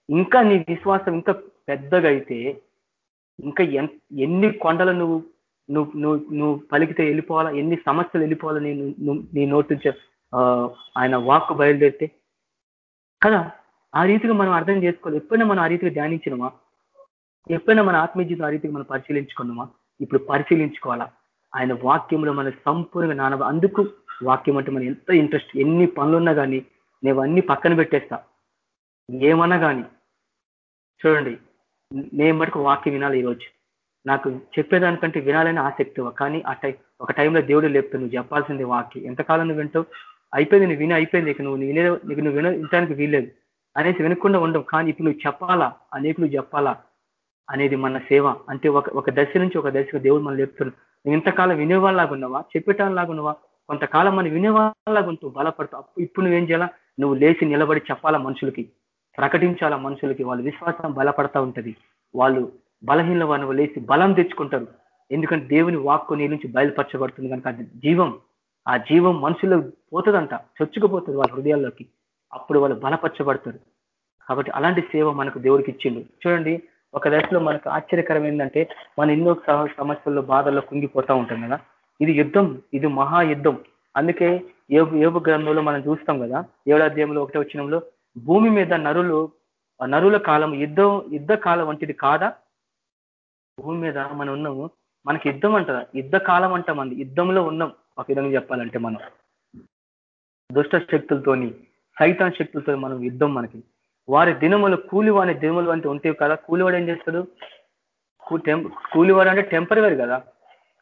ఇంకా నీ విశ్వాసం ఇంకా పెద్దగా అయితే ఇంకా ఎన్ని కొండలు నువ్వు నువ్వు నువ్వు నువ్వు పలికితే వెళ్ళిపోవాలా? ఎన్ని సమస్యలు వెళ్ళిపోవాలా నేను నీ నోటి ఆయన వాక్ బయలుదేరితే. కదా? ఆ రీతిగా మనం అర్థం చేసుకోవాలి. ఎప్పుడైనా మనం ఆ రీతిగా ధ్యానించినమా? ఎప్పుడైనా మన ఆత్మీయ జీవితం ఆ రీతిగా మనం పరిశీలించుకున్నామా? ఇప్పుడు పరిశీలించుకోవాలా? ఆయన వాక్యంలో మన సంపూర్ణంగా నానవ అందుకు వాక్యం అంటే మనం ఎంత ఇంట్రెస్ట్ ఎన్ని పనులున్నా కానీ నేను అన్ని పక్కన పెట్టేస్తా. ఏమన్నా కానీ చూడండి. నేను మటుకు వాక్యం వినాలి ఈరోజు. నాకు చెప్పేదానికంటే వినాలని ఆసక్తి కానీ ఆ టైం ఒక టైంలో దేవుడు లేపుతా నువ్వు చెప్పాల్సింది వాక్యం. ఎంతకాలం నువ్వు వింటావు? అయిపోయింది నువ్వు విని అయిపోయింది ఇక నువ్వు వినే నీకు నువ్వు విన వినడానికి వీల్లేదు. అనేసి వినకుండా ఉండవు. కానీ ఇప్పుడు నువ్వు చెప్పాలా? అనేకులు చెప్పాలా? అనేది మన సేవ. అంటే ఒక ఒక దశ నుంచి ఒక దశకు దేవుడు మనం లేపుతున్నాడు నువ్వు ఇంతకాలం వినేవాళ్ళలాగా ఉన్నావా? చెప్పేటాలాగా ఉన్నావా? కొంతకాలం మనం వినేవాళ్ళలాగా ఉంటూ బలపడతావు. అప్పుడు ఇప్పుడు నువ్వేం చేయాలా? నువ్వు లేచి నిలబడి చెప్పాలా మనుషులకి? ప్రకటించాలా మనుషులకి? వాళ్ళ విశ్వాసం బలపడతా ఉంటది. వాళ్ళు బలహీన వాళ్ళు లేచి బలం తెచ్చుకుంటారు. ఎందుకంటే దేవుని వాక్కు నీ నుంచి బయలుపరచబడుతుంది కనుక జీవం. ఆ జీవం మనుషుల్లో పోతుందంట చొచ్చుకుపోతుంది వాళ్ళ హృదయాల్లోకి. అప్పుడు వాళ్ళు బలపరచబడతారు. కాబట్టి అలాంటి సేవ మనకు దేవుడికి ఇచ్చిండు. చూడండి ఒక దశలో మనకు ఆశ్చర్యకరం ఏంటంటే మన ఎన్నో సమస్యల్లో బాధల్లో కుంగిపోతా ఉంటాం కదా. ఇది యుద్ధం ఇది మహా యుద్ధం. అందుకే యోగ గ్రంథంలో మనం చూస్తాం కదా ఏడాధ్యాయంలో ఒకటే వచ్చినంలో భూమి మీద నరులు నరుల కాలం యుద్ధం యుద్ధ కాలం వంటిది కాదా? భూమి మీద మనం ఉన్నాము మనకి యుద్ధం అంటారా యుద్ధ కాలం అంటాం అంది. యుద్ధంలో ఉన్నాం. ఒక విధంగా చెప్పాలంటే మనం. దుష్ట శక్తులతోని సైతాన్ శక్తులతో మనం యుద్ధం మనకి. వారి దినములు కూలివాని దినములు అంటే ఉంటాయి కదా కూలివాడు ఏం చేస్తాడు? కూలివాడు అంటే టెంపరీ కదా.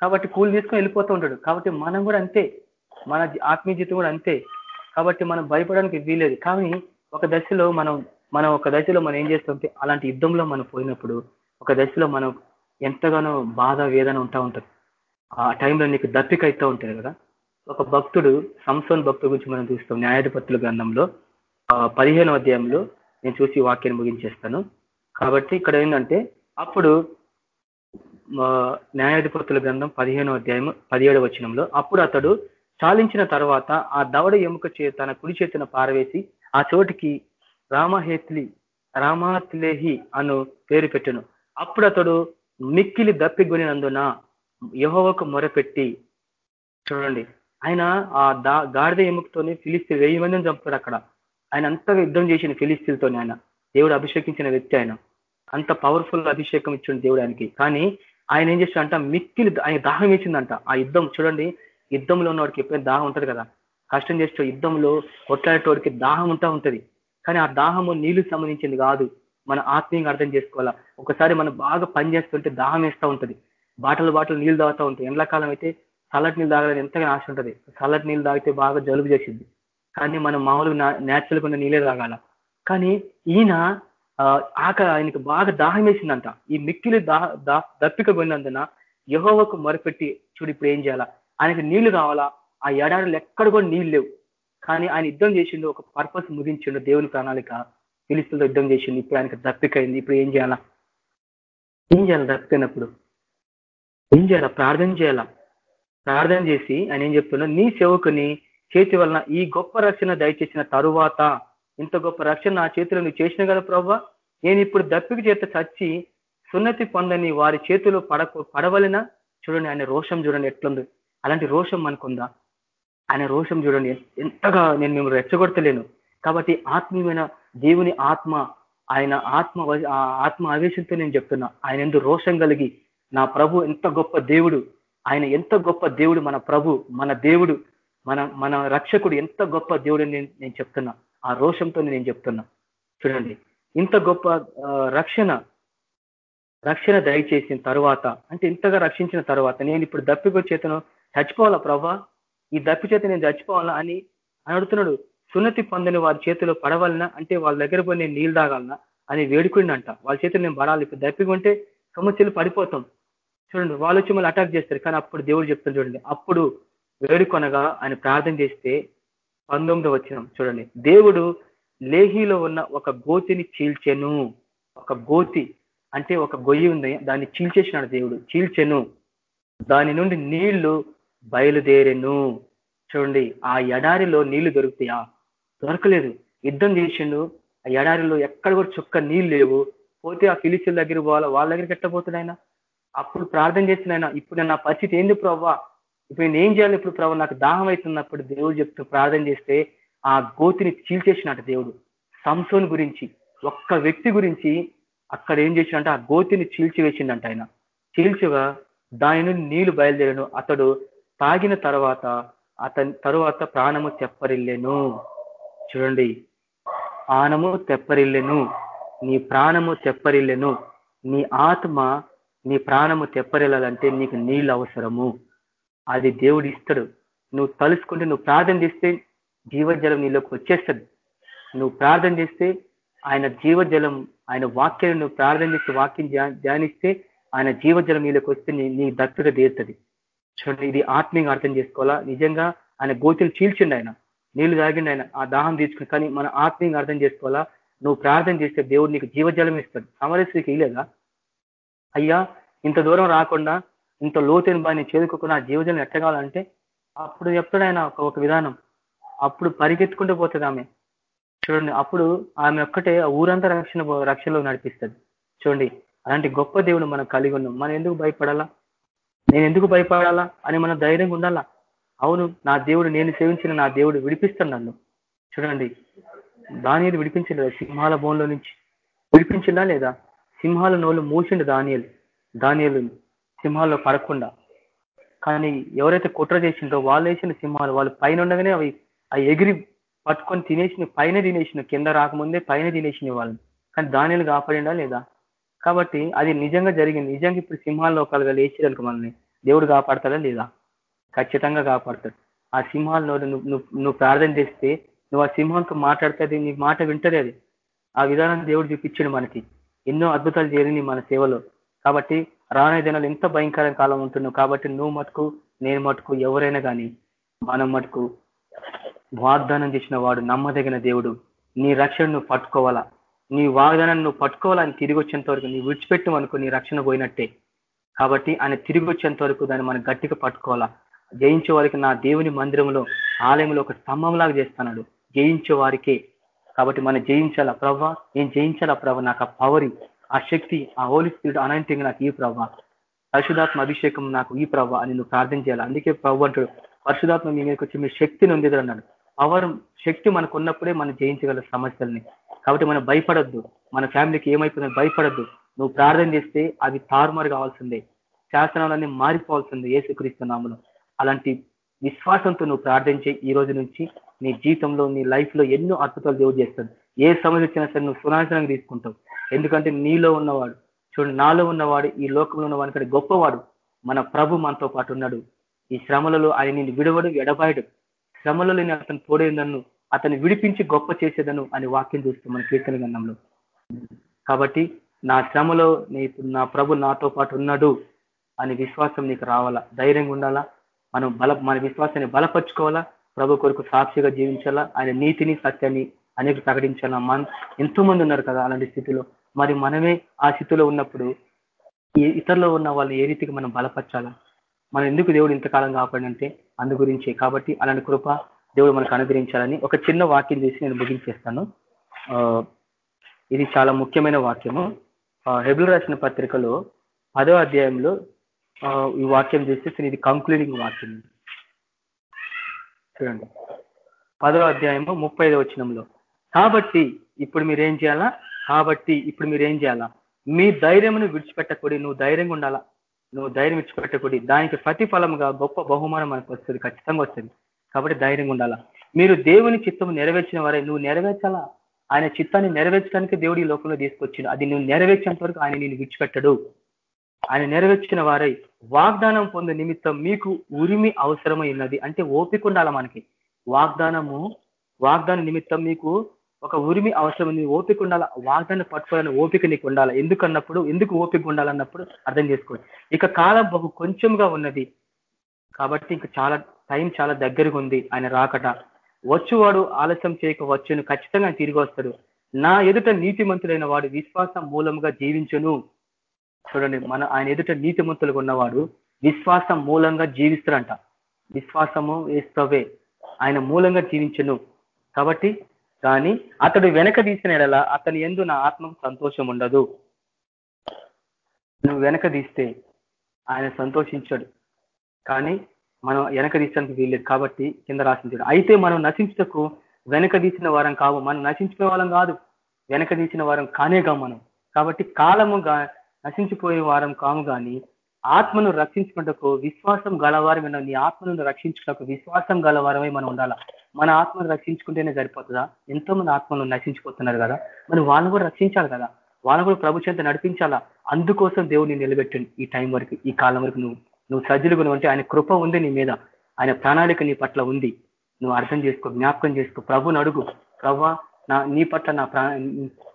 కాబట్టి కూలి తీసుకొని వెళ్ళిపోతూ ఉంటాడు. కాబట్టి మనం కూడా అంతే. మన ఆత్మీయ జీవితం కూడా అంతే. కాబట్టి మనం భయపడడానికి వీలేదు కానీ ఒక దశలో మనం మనం ఒక దశలో మనం ఏం చేస్తుంటే అలాంటి యుద్ధంలో మనం పోయినప్పుడు ఒక దశలో మనం ఎంతగానో బాధ వేదన ఉంటా ఉంటుంది. ఆ టైంలో నీకు దప్పిక అవుతూ ఉంటుంది కదా. ఒక భక్తుడు సంసోన్ భక్తుడు గురించి మనం చూస్తాం న్యాయాధిపతుల గ్రంథంలో. పదిహేను అధ్యాయంలో నేను చూసి వాక్యాన్ని ముగించేస్తాను. కాబట్టి ఇక్కడ ఏంటంటే అప్పుడు న్యాయాధిపతుల గ్రంథం పదిహేనో అధ్యాయం పదిహేడు వచనంలో అప్పుడు అతడు చాలించిన తర్వాత ఆ దవడ ఎముక చే తన కుడి చేతిన పారవేసి ఆ చోటికి రామహేత్లి రామాత్లేహి అను పేరు పెట్టను. అప్పుడు అతడు మిక్కిలి దప్పిగొనినందున యహోవకు మొరపెట్టి చూడండి. ఆయన ఆ దా గాడిద ఎముకతోనే ఫిలిస్తీన్ వెయ్యి మందిని చంపుతాడు అక్కడ. ఆయన అంతగా యుద్ధం చేసిన ఫిలిస్తీన్తోనే ఆయన. దేవుడు అభిషేకించిన వ్యక్తి ఆయన. అంత పవర్ఫుల్ అభిషేకం ఇచ్చిండు దేవుడు ఆయనకి. కానీ ఆయన ఏం చేశాడంట మిక్కిలి ఆయన దాహం వేసిందంట ఆ యుద్ధం చూడండి యుద్ధంలో ఉన్నవాడికి ఎప్పుడైనా దాహం ఉంటుంది కదా. కష్టం చేసే యుద్ధంలో కొట్లాడేటోడికి దాహం ఉంటా ఉంటుంది. కానీ ఆ దాహము నీళ్ళు సంబంధించింది కాదు. మన ఆత్మీయంగా అర్థం చేసుకోవాలా? ఒకసారి మనం బాగా పని చేస్తుంటే దాహం వేస్తూ ఉంటది. బాటలు బాటలు నీళ్ళు తాగుతూ ఉంటాయి ఎండాకాలం అయితే చల్లటి నీళ్ళు తాగాలని ఎంతగా ఆశ ఉంటుంది. చల్లటి నీళ్ళు తాగితే బాగా జలుబు చేసింది కానీ మనం మామూలుగా న్యాచురల్గా ఉన్న నీళ్ళే తాగాల? కానీ ఈయన ఆక ఆయనకి బాగా దాహం వేసిందంట. ఈ మిక్కిలి దాహ దప్పిక పోయినందున యహోవకు మొరపెట్టి చూడు ఇప్పుడు ఏం చేయాలా? ఆయనకి నీళ్ళు కావాలా? ఆ ఎడారిలో ఎక్కడ కూడా నీళ్ళు లేవు. కానీ ఆయన యుద్ధం చేసిండు ఒక పర్పస్ ముగించిండు దేవుని ప్రణాళిక. పిలుస్తులతో యుద్ధం చేసింది. ఇప్పుడు ఆయనకి దప్పికైంది. ఇప్పుడు ఏం చేయాలా? ఏం చేయాలి దప్పికైనప్పుడు? ఏం చేయాలా? ప్రార్థన చేయాలా? ప్రార్థన చేసి ఆయన ఏం చెప్తున్నా? నీ సేవకుని చేతి వలన ఈ గొప్ప రక్షణ దయచేసిన తరువాత ఇంత గొప్ప రక్షణ నా చేతిలో నువ్వు చేసిన కదా ప్రభావ నేను ఇప్పుడు దప్పిక చేత చచ్చి సున్నతి పొందని వారి చేతిలో పడక పడవలన? చూడండి ఆయన రోషం చూడండి ఎట్లుంది. అలాంటి రోషం మనకుందా? ఆయన రోషం చూడండి. ఎంతగా నేను మిమ్మల్ని రెచ్చగొడతలేను. కాబట్టి ఆత్మీయమైన దేవుని ఆత్మ ఆయన ఆత్మ ఆత్మ ఆవేశంతో నేను చెప్తున్నా. ఆయన ఎందుకు రోషం కలిగి నా ప్రభు ఎంత గొప్ప దేవుడు ఆయన ఎంత గొప్ప దేవుడు మన ప్రభు మన దేవుడు మన మన రక్షకుడు ఎంత గొప్ప దేవుడు నేను నేను చెప్తున్నా. ఆ రోషంతో నేను చెప్తున్నా. చూడండి. ఇంత గొప్ప రక్షణ రక్షణ దయచేసిన తర్వాత అంటే ఇంతగా రక్షించిన తర్వాత నేను ఇప్పుడు దప్పిక చేతను చచ్చిపోవాలా ప్రభా? ఈ దప్పి చేత నేను చచ్చిపోవాలా అని అడుగుతున్నాడు. సున్నతి పొందని వారి చేతిలో పడవలనా? అంటే వాళ్ళ దగ్గర పోయి నేను నీళ్ళు తాగాలనా? అని వేడుకుండంట. వాళ్ళ చేతిలో నేను పడాలి ఇప్పుడు దప్పిక ఉంటే సమస్యలు పడిపోతాం. చూడండి వాళ్ళు వచ్చి మళ్ళీ అటాక్ చేస్తారు. కానీ అప్పుడు దేవుడు చెప్తాను చూడండి. అప్పుడు వేడుకొనగా ఆయన ప్రార్థన చేస్తే పంతొమ్మిది వచ్చిన చూడండి. దేవుడు లేహీలో ఉన్న ఒక గోతిని చీల్చెను. ఒక గోతి అంటే ఒక గొయ్యి ఉంది. దాన్ని చీల్చేసినాడు దేవుడు. చీల్చెను. దాని నుండి నీళ్ళు బయలుదేరెను. చూడండి ఆ ఎడారిలో నీళ్ళు దొరుకుతాయా? దొరకలేదు. యుద్ధం చేసిండు. ఆ ఎడారిలో ఎక్కడ కూడా చుక్క నీళ్ళు లేవు. పోతే ఆ ఫిలిస్తుల దగ్గర పోవాలా వాళ్ళ దగ్గరికి ఎట్టబోతుంది ఆయన? అప్పుడు ప్రార్థన చేసిన ఆయన. ఇప్పుడు నా పరిస్థితి ఏంది ప్రవ్వా? ఇప్పుడు నేను ఏం చేయాలి ఇప్పుడు ప్రభు నాకు దాహం అవుతున్నప్పుడు దేవుడు చెప్తూ ప్రార్థన చేస్తే ఆ గోతిని చీల్చేసినట్టు దేవుడు. సంసోన్ గురించి ఒక్క వ్యక్తి గురించి అక్కడ ఏం చేసినంటే ఆ గోతిని చీల్చివేసిందంట ఆయన. చీల్చగా దాని నుండి నీళ్ళు బయలుదేరను. అతడు తాగిన తర్వాత అతని తరువాత ప్రాణము తెప్పరిల్లెను. చూడండి. ప్రాణము తెప్పరిల్లెను నీ ప్రాణము తెప్పరిల్లెను నీ ఆత్మ నీ ప్రాణము తెప్పరిల్లాలంటే నీకు నీళ్ళు అవసరము. అది దేవుడు ఇస్తాడు. నువ్వు తలుసుకుంటే నువ్వు ప్రార్థన చేస్తే జీవజలం నీలోకి వచ్చేస్తుంది. నువ్వు ప్రార్థన చేస్తే ఆయన జీవజలం ఆయన వాక్యాన్ని నువ్వు ప్రార్థన చేస్తే వాక్యం ధ్యానిస్తే ఆయన జీవజలం నీలోకి వస్తే నీ నీ దత్తుగా తీరుతుంది. చూడండి ఇది ఆత్మీయంగా అర్థం చేసుకోవాలా? నిజంగా ఆయన గోతులు చీల్చిండు ఆయన. నీళ్ళు తాగిండి ఆయన ఆ దాహం తీర్చుకుని కానీ మన ఆత్మీయంగా అర్థం చేసుకోవాలా? నువ్వు ప్రార్థన చేస్తే దేవుడు నీకు జీవజలం ఇస్తాడు. సమరస్త్రీకి ఇలేదా అయ్యా ఇంత దూరం రాకుండా ఇంత లోతైన బాని చేదుకోకుండా ఆ జీవజలం ఎట్టగాలంటే అప్పుడు చెప్తాడు ఆయన ఒక విధానం. అప్పుడు పరిగెత్తుకుంటూ పోతుంది ఆమె. చూడండి అప్పుడు ఆమె ఒక్కటే ఊరంతా రక్షణ రక్షణలో నడిపిస్తుంది చూడండి అలాంటి గొప్ప దేవుడు మనం కలిగి ఉన్నాం. మనం ఎందుకు భయపడాలా? నేను ఎందుకు భయపడాలా? అని మనం ధైర్యంగా ఉండాలా? అవును నా దేవుడు నేను సేవించిన నా దేవుడు విడిపిస్తాడు నన్ను. చూడండి దానియలు విడిపించలేదా? సింహాల బోన్లో నుంచి. విడిపించిందా లేదా? సింహాల నోళ్ళు మూసిండు దానియలు. దానియలు సింహాల్లో పడకుండా. కానీ ఎవరైతే కుట్ర చేసిందో వాళ్ళు వేసిన సింహాలు. వాళ్ళు పైన ఉండగానే అవి అవి ఎగిరి పట్టుకొని తినేసిన పైన తినేసిన కింద రాకముందే పైన తినేసిన వాళ్ళని. కానీ దానియలు కాపాడిండా లేదా? కాబట్టి అది నిజంగా జరిగింది. నిజంగా ఇప్పుడు సింహాల్లో లోకాలుగా లేచేదనుకో మనల్ని దేవుడు కాపాడతాడా లేదా? ఖచ్చితంగా కాపాడతాడు. ఆ సింహాల్లో నువ్వు నువ్వు నువ్వు ప్రార్థన చేస్తే నువ్వు ఆ సింహంతో మాట్లాడితే నీ మాట వింటది అది. ఆ విధానం దేవుడు చూపించాడు మనకి. ఎన్నో అద్భుతాలు జరిగినాయి మన సేవలో. కాబట్టి రానే దినాలు ఎంత భయంకర కాలం ఉంటున్నావు కాబట్టి నువ్వు మటుకు నేను మటుకు ఎవరైనా కానీ మనం మటుకు వాగ్దానం చేసిన వాడు నమ్మదగిన దేవుడు. నీ రక్షణ నువ్వు పట్టుకోవాలా? నీ వాగ్దానాన్ని నువ్వు పట్టుకోవాలని తిరిగి వచ్చేంత వరకు నీ విడిచిపెట్టు అనుకో నీ రక్షణ పోయినట్టే. కాబట్టి ఆయన తిరిగి వచ్చేంత వరకు దాన్ని మనం గట్టిగా పట్టుకోవాలా? జయించే వారికి నా దేవుని మందిరంలో ఆలయంలో ఒక స్తంభంలాగా చేస్తున్నాడు జయించే వారికే కాబట్టి మనం జయించాలా ప్రభా? నేను జయించాలా ప్రభా? నాకు ఆ పవర్ ఆ శక్తి ఆ హోలీ స్పిరిట్ అనంతంగా నాకు ఈ ప్రభా. పరిశుధాత్మ అభిషేకం నాకు ఈ ప్రభా అని నువ్వు ప్రార్థన చేయాలి? అందుకే ప్రభు అంటాడు పరిశుధాత్మ మీ మీదకి వచ్చి మీ శక్తిని ఉంది అన్నాడు. పవర్ శక్తి మనకు ఉన్నప్పుడే మనం జయించగల సమస్యల్ని. కాబట్టి మనం భయపడద్దు. మన ఫ్యామిలీకి ఏమైపోయిందో భయపడద్దు. నువ్వు ప్రార్థన చేస్తే అవి తారుమారు కావాల్సిందే. శాసనాలన్నీ మారిపోవాల్సిందే. ఏసుక్రీస్తున్నాములు అలాంటి విశ్వాసంతో నువ్వు ప్రార్థించే ఈ రోజు నుంచి నీ జీవితంలో నీ లైఫ్లో ఎన్నో అద్భుతాలు దేవుడు చేస్తాడు. ఏ సమస్య వచ్చినా సరే నువ్వు సునాశనంగా తీసుకుంటావు. ఎందుకంటే నీలో ఉన్నవాడు చూడు నాలో ఉన్నవాడు ఈ లోకంలో ఉన్నవాడి కంటే గొప్పవాడు మన ప్రభు మనతో పాటు ఉన్నాడు. ఈ శ్రమలలో ఆయన నేను విడవడు ఎడబాయడు. శ్రమలలో నేను అతను తోడేదన్ను అతను విడిపించి గొప్ప చేసేదను అని వాక్యం చూస్తాం మన కీర్తన గంధంలో కాబట్టి నా శ్రమలో నీ నా ప్రభు నాతో పాటు ఉన్నాడు అని విశ్వాసం నీకు రావాలా? ధైర్యంగా ఉండాలా? మనం బల మన విశ్వాసాన్ని బలపరుచుకోవాలా? ప్రభు కొరకు సాక్షిగా జీవించాలా? ఆయన నీతిని సత్యాన్ని అనేక ప్రకటించాలా? మన ఎంతో మంది ఉన్నారు కదా అలాంటి స్థితిలో. మరి మనమే ఆ స్థితిలో ఉన్నప్పుడు ఇతరులో ఉన్న వాళ్ళు ఏ రీతికి మనం బలపరచాలా? మనం ఎందుకు దేవుడు ఇంతకాలం కాపాడంటే అందు గురించి. కాబట్టి అలాంటి కృప దేవుడు మనకు అనుగ్రహించాలని ఒక చిన్న వాక్యం చేసి నేను ముగించేస్తాను ఇది చాలా ముఖ్యమైన వాక్యము. హెబుల్ రాసిన పత్రికలో పదో అధ్యాయంలో ఈ వాక్యం చూస్తే ఇది కంక్లూడింగ్ వాక్యం. చూడండి. పదో అధ్యాయము ముప్పై వచనంలో. కాబట్టి ఇప్పుడు మీరు ఏం చేయాలా? కాబట్టి ఇప్పుడు మీరు ఏం చేయాలా? మీ ధైర్యమును విడిచిపెట్టకూడి నువ్వు ధైర్యంగా ఉండాలా? నువ్వు ధైర్యం విడిచిపెట్టకూడి దానికి ప్రతిఫలంగా గొప్ప బహుమానం మనకు వస్తుంది ఖచ్చితంగా వస్తుంది. కాబట్టి ధైర్యంగా ఉండాలా? మీరు దేవుని చిత్తం నెరవేర్చిన వారే నువ్వు నెరవేర్చాలా? ఆయన చిత్తాన్ని నెరవేర్చడానికి దేవుడు ఈ లోకంలో తీసుకొచ్చిండు. అది నువ్వు నెరవేర్చేంత వరకు ఆయన నేను విడిచిపెట్టడు. ఆయన నెరవేర్చిన వారై వాగ్దానం పొందే నిమిత్తం మీకు ఉరిమి అవసరమైనది అంటే ఓపిక ఉండాల మనకి? వాగ్దానము వాగ్దాన నిమిత్తం మీకు ఒక ఉరిమి అవసరమైంది ఓపిక ఉండాల? వాగ్దాన్ని పట్టుకోవాలని ఓపిక నీకు ఉండాలి? ఎందుకన్నప్పుడు ఎందుకు ఓపిక ఉండాలన్నప్పుడు అర్థం చేసుకోండి ఇక కాలం బహు కొంచెంగా ఉన్నది. కాబట్టి ఇంకా చాలా టైం చాలా దగ్గరగా ఉంది ఆయన రాకట. వచ్చువాడు ఆలస్యం చేయక వచ్చును. ఖచ్చితంగా తిరిగి వస్తాడు. నా ఎదుట నీతిమంతుడైన వాడు విశ్వాసం మూలంగా జీవించును. చూడండి మన ఆయన ఎదుట నీతిమంతులుగా ఉన్నవాడు విశ్వాసం మూలంగా జీవిస్తాడంట. విశ్వాసము వేస్తవే ఆయన మూలంగా జీవించను. కాబట్టి కానీ అతడు వెనక తీసిన ఎడల అతని ఎందు నా ఆత్మకు సంతోషం ఉండదు. నువ్వు వెనక తీస్తే ఆయన సంతోషించడు. కానీ మనం వెనక తీసడానికి వీల్లేదు కాబట్టి కింద రాసించాడు అయితే మనం నశించటకు వెనక తీసిన వారం కావు. మనం నశించిన వాళ్ళం కాదు. వెనక తీసిన వారం కానేగా మనం. కాబట్టి కాలముగా నశించిపోయే వారం కాము కానీ ఆత్మను రక్షించుకుంటకు విశ్వాసం గలవారమైన నీ ఆత్మను రక్షించుటకు విశ్వాసం గలవారమై మనం ఉండాలా? మన ఆత్మను రక్షించుకుంటేనే సరిపోతుందా? ఎంతో మంది ఆత్మలు నశించిపోతున్నారు కదా. మరి వాళ్ళని కూడా రక్షించాలి కదా. వాళ్ళని కూడా ప్రభు చేత నడిపించాలా? అందుకోసం దేవుడిని నిలబెట్టండి ఈ టైం వరకు ఈ కాలం వరకు నువ్వు. నువ్వు సజ్జలుగా ఉంటే ఆయన కృప ఉంది నీ మీద. ఆయన ప్రణాళిక నీ పట్ల ఉంది. నువ్వు అర్థం చేసుకో జ్ఞాపకం చేసుకో. ప్రభుని అడుగు. ప్రభా నా నీ పట్ల నా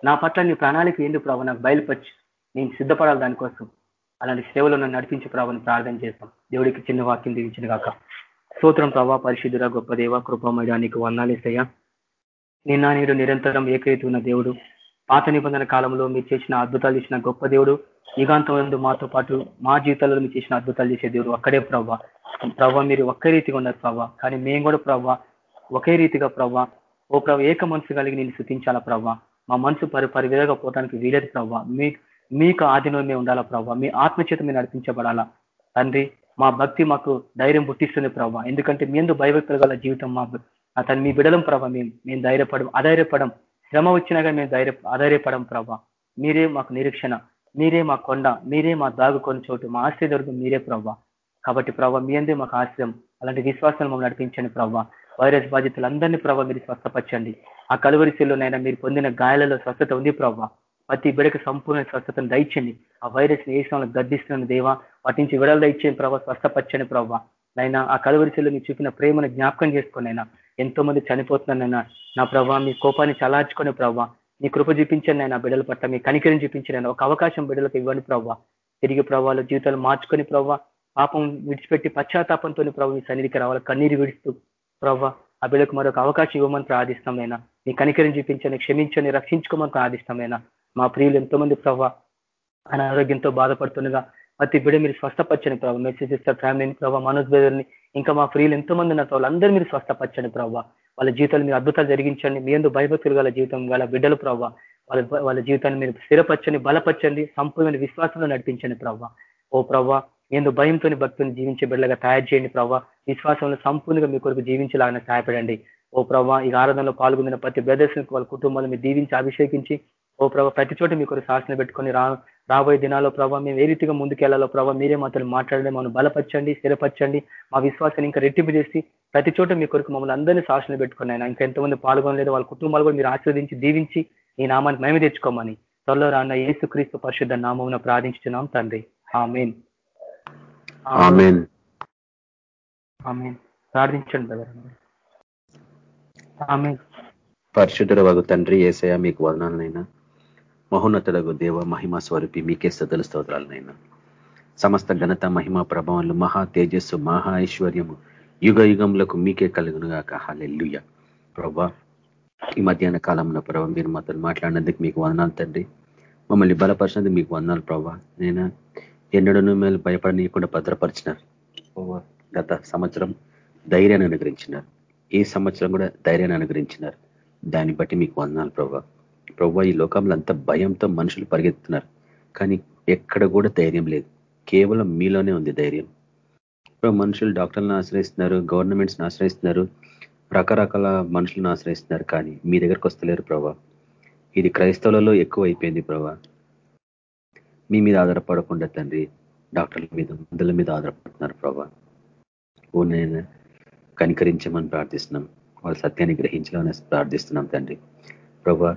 నా పట్ల నీ ప్రణాళిక ఏంది ప్రభు? నాకు బయలుపరిచి. నేను సిద్ధపడాలి దానికోసం. అలాంటి సేవలు నన్ను నడిపించి ప్రభావం ప్రార్థన చేస్తాం. దేవుడికి చిన్న వాక్యం దీవించిన కాక స్తోత్రం ప్రభా పరిశుద్ధుర గొప్ప దేవ కృపమయ నీకు వందాలేసయ్యా నిన్న నీరు నిరంతరం ఏకైతే ఉన్న దేవుడు. పాత నిబంధన కాలంలో మీరు చేసిన అద్భుతాలు చేసిన గొప్ప దేవుడు. యుగాంతం మాతో పాటు మా జీవితాల్లో మీరు చేసిన అద్భుతాలు చేసే దేవుడు అక్కడే ప్రభా. ప్రభా మీరు ఒకే రీతిగా ఉన్నారు ప్రభా. కానీ మేము కూడా ప్రభా ఒకే రీతిగా ప్రభా. ఓ ప్రభా ఏక మనసు కలిగి నేను శృతించాలా ప్రభా? మా మనసు పరి పరివేదగా పోవడానికి వీలేదు ప్రభా. మీ మీకు ఆధీనంలో ఉండాలా ప్రభావ మీ ఆత్మచేత మేము నడిపించబడాలా? తండ్రి మా భక్తి మాకు ధైర్యం పుట్టిస్తుంది ప్రభావ ఎందుకంటే మీ ఎందు భయభక్తులు గల జీవితం మా అతను మీ బిడలం ప్రభావ మేము మేము ధైర్యపడం అధైర్యపడం. శ్రమ వచ్చినాగా మేము ధైర్య అధైర్యపడం ప్రభావ మీరే మాకు నిరీక్షణ మీరే మా కొండ మీరే మా దాగుకొని చోటు మా ఆశ్రయదుర్గం మీరే ప్రభావ కాబట్టి ప్రభావ మీ అందే మాకు ఆశ్రయం. అలాంటి విశ్వాసాలు మమ్మల్ని నడిపించండి ప్రభావ వైరస్ బాధితులందరినీ ప్రభావ మీరు స్వస్థపరచండి. ఆ కలువరిశీల్లోనైనా మీరు పొందిన గాయాలలో స్వస్థత ఉంది ప్రభావ ప్రతి బిడకు సంపూర్ణ స్వస్థతను దయచండి. ఆ వైరస్ ఏ సమయంలో గర్దిస్తున్న దేవా వాటి నుంచి విడలు దయచేయండి ప్రభావ స్వస్థపచ్చని ప్రభావ నైనా ఆ కలువరిశీల్లో మీరు చూపిన ప్రేమను జ్ఞాపకం చేసుకునైనా ఎంతో మంది చనిపోతున్నానైనా నా ప్రభావ మీ కోపాన్ని చలార్చుకునే ప్రభావ మీ కృప చూపించండి ఆయన బిడ్డల పట్ల మీ కనికరిని చూపించండి ఒక అవకాశం బిడ్డలకు ఇవ్వండి ప్రభావ తిరిగి ప్రభావాలు జీవితాలు మార్చుకొని ప్రభావ పాపం విడిచిపెట్టి పశ్చాత్తాపంతో ప్రభు మీ సన్నిధికి రావాలి. కన్నీరు విడుస్తూ ప్రభావ ఆ బిడ్డకు మరొక అవకాశం ఇవ్వమని ప్రార్థిస్తామైనా నీ కనికరిని చూపించండి క్షమించని రక్షించుకోమని ప్రార్థిస్తామైనా మా ప్రియులు ఎంతోమంది ప్రభావ అనారోగ్యంతో బాధపడుతుండగా ప్రతి బిడ్డ మీరు స్వస్థపచ్చని ప్రభావ మెసేజ్ ఇస్తారు ఫ్యామిలీని ప్రభావ మనోజ్ బ్రదర్ని ఇంకా మా ప్రియులు ఎంతో మంది ఉన్న వాళ్ళందరూ మీరు స్వస్థపచ్చని ప్రభావ వాళ్ళ జీవితాలు మీరు అద్భుతాలు జరిగించండి. మీ ఎందుకు భయభక్తులు గల జీవితం గల బిడ్డలు ప్రభావ వాళ్ళ వాళ్ళ జీవితాన్ని మీరు స్థిరపరచండి బలపరచండి సంపూర్ణ విశ్వాసంలో నడిపించండి ప్రభావ ఓ ప్రభావ ఏందో భయంతో భక్తుని జీవించే బిడ్డగా తయారు చేయండి ప్రభావ విశ్వాసంలో సంపూర్ణంగా మీ కొరకు జీవించలాగానే సహాయపడండి. ఓ ప్రభావ ఈ ఆరాధనలో పాల్గొందిన ప్రతి బ్రదర్స్ వాళ్ళ కుటుంబాలు మీరు దీవించి అభిషేకించి ఓ ప్రభావ ప్రతి చోట మీ కొరకు శాసన పెట్టుకొని రా రాబోయే దినాల్లో ప్రభావ మేము ఏ రీతిగా ముందుకెళ్ళాలో ప్రభావ మీరే మాత్రం మాట్లాడండి మనం బలపరచండి స్థిరపరచండి మా విశ్వాసాన్ని ఇంకా రెట్టింపు చేసి ప్రతి చోట మీ కొరకు మమ్మల్ని అందరినీ శాసన పెట్టుకుని ఆయన ఇంకా ఎంతమంది పాల్గొనలేదు వాళ్ళ కుటుంబాలు కూడా మీరు ఆశీర్వదించి దీవించి ఈ నామాన్ని మేము తెచ్చుకోమని త్వరలో రాన్న యేసుక్రీస్తు పరిశుద్ధ నామమున ప్రార్థించుతున్నాం తండ్రి. ఆమెన్. ప్రార్థించండి పరిశుద్ధుల వగు తండ్రి ఏసయ మీకు వదనాలనైనా మహోన్నతుడగు దేవ మహిమ స్వరూపి మీకే స్థుతుల స్తోత్రాలనైనా. సమస్త ఘనత మహిమ ప్రభావాలు మహా తేజస్సు మహా ఐశ్వర్యము యుగ యుగములకు మీకే కలుగునుగాక. హాలెల్లుయ. ప్రభా ఈ మధ్యాహ్న కాలంలో ప్రభావ మీరు మాతో మాట్లాడినందుకు మీకు వందనాలు తండ్రి. మమ్మల్ని బలపరిచినందుకు మీకు వందనాలు ప్రభా. నేను ఎన్నడూ మేము భయపడనీయకుండా భద్రపరిచినారు గత సంవత్సరం ధైర్యాన్ని అనుగ్రహించినారు. ఈ సంవత్సరం కూడా ధైర్యాన్ని అనుగ్రహించినారు. దాన్ని బట్టి మీకు వందనాలు ప్రభావ ప్రభు ఈ లోకంలో అంత భయంతో మనుషులు పరిగెత్తున్నారు కానీ ఎక్కడ కూడా ధైర్యం లేదు. కేవలం మీలోనే ఉంది ధైర్యం. ఇప్పుడు మనుషులు డాక్టర్లను ఆశ్రయిస్తున్నారు గవర్నమెంట్స్ని ఆశ్రయిస్తున్నారు రకరకాల మనుషులను ఆశ్రయిస్తున్నారు కానీ మీ దగ్గరకు వస్తలేరు ప్రభా. ఇది క్రైస్తవులలో ఎక్కువ అయిపోయింది ప్రభా. మీ మీద ఆధారపడకుండా తండ్రి డాక్టర్ల మీద మందుల మీద ఆధారపడుతున్నారు ప్రభా. ఓ నేను కనికరించమని ప్రార్థిస్తున్నాం. వాళ్ళ సత్యాన్ని గ్రహించాలని ప్రార్థిస్తున్నాం తండ్రి. ప్రభా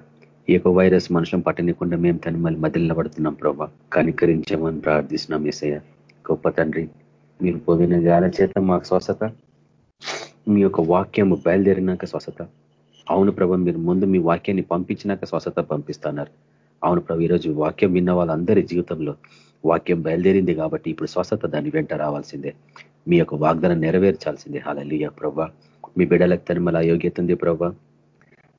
ఈ యొక్క వైరస్ మనుషులను పట్టనికుండా మేము తను మళ్ళీ మధ్య పడుతున్నాం ప్రభా. కనికరించమని ప్రార్థిస్తున్నాం ఎసయ్య గొప్ప తండ్రి మీరు పోయిన గాల చేత మాకు స్వస్థత. మీ యొక్క వాక్యము బయలుదేరినాక స్వస్థత. అవును ప్రభ మీరు ముందు మీ వాక్యాన్ని పంపించినాక స్వస్థత పంపిస్తున్నారు. అవును ప్రభు ఈరోజు వాక్యం విన్న వాళ్ళందరి జీవితంలో వాక్యం బయలుదేరింది కాబట్టి ఇప్పుడు స్వస్థత దాని వెంట రావాల్సిందే. మీ యొక్క వాగ్దానం నెరవేర్చాల్సిందే. హాలలియ ప్రభా. మీ బిడ్డలకు తనిమల అయోగ్యత ఉంది ప్రభా.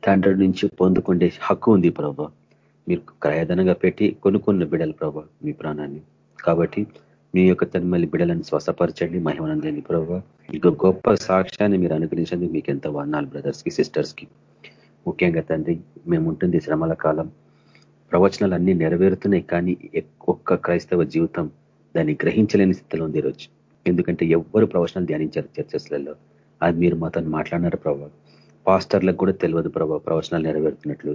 తండ్రి నుంచి పొందుకుండే హక్కు ఉంది ప్రభా. మీరు క్రయధనంగా పెట్టి కొనుక్కున్న బిడలు ప్రభా మీ ప్రాణాన్ని. కాబట్టి మీ యొక్క తన్మల్లి బిడలను స్వసపరచండి మహిమనందండి ప్రభావ ఇక గొప్ప సాక్ష్యాన్ని మీరు అనుగ్రహించండి మీకు ఎంత వర్ణాలు బ్రదర్స్కి సిస్టర్స్కి. ముఖ్యంగా తండ్రి మేము ఉంటుంది శ్రమల కాలం. ప్రవచనాలు అన్ని నెరవేరుతున్నాయి కానీ ఒక్క క్రైస్తవ జీవితం దాన్ని గ్రహించలేని స్థితిలో ఉంది ఈరోజు. ఎందుకంటే ఎవ్వరు ప్రవచనాలు ధ్యానించారు చర్చస్లలో. అది మీరు మాతో మాట్లాడినారు ప్రభావ పాస్టర్లకు కూడా తెలియదు ప్రభా ప్రవచనాలు నెరవేరుతున్నట్లు.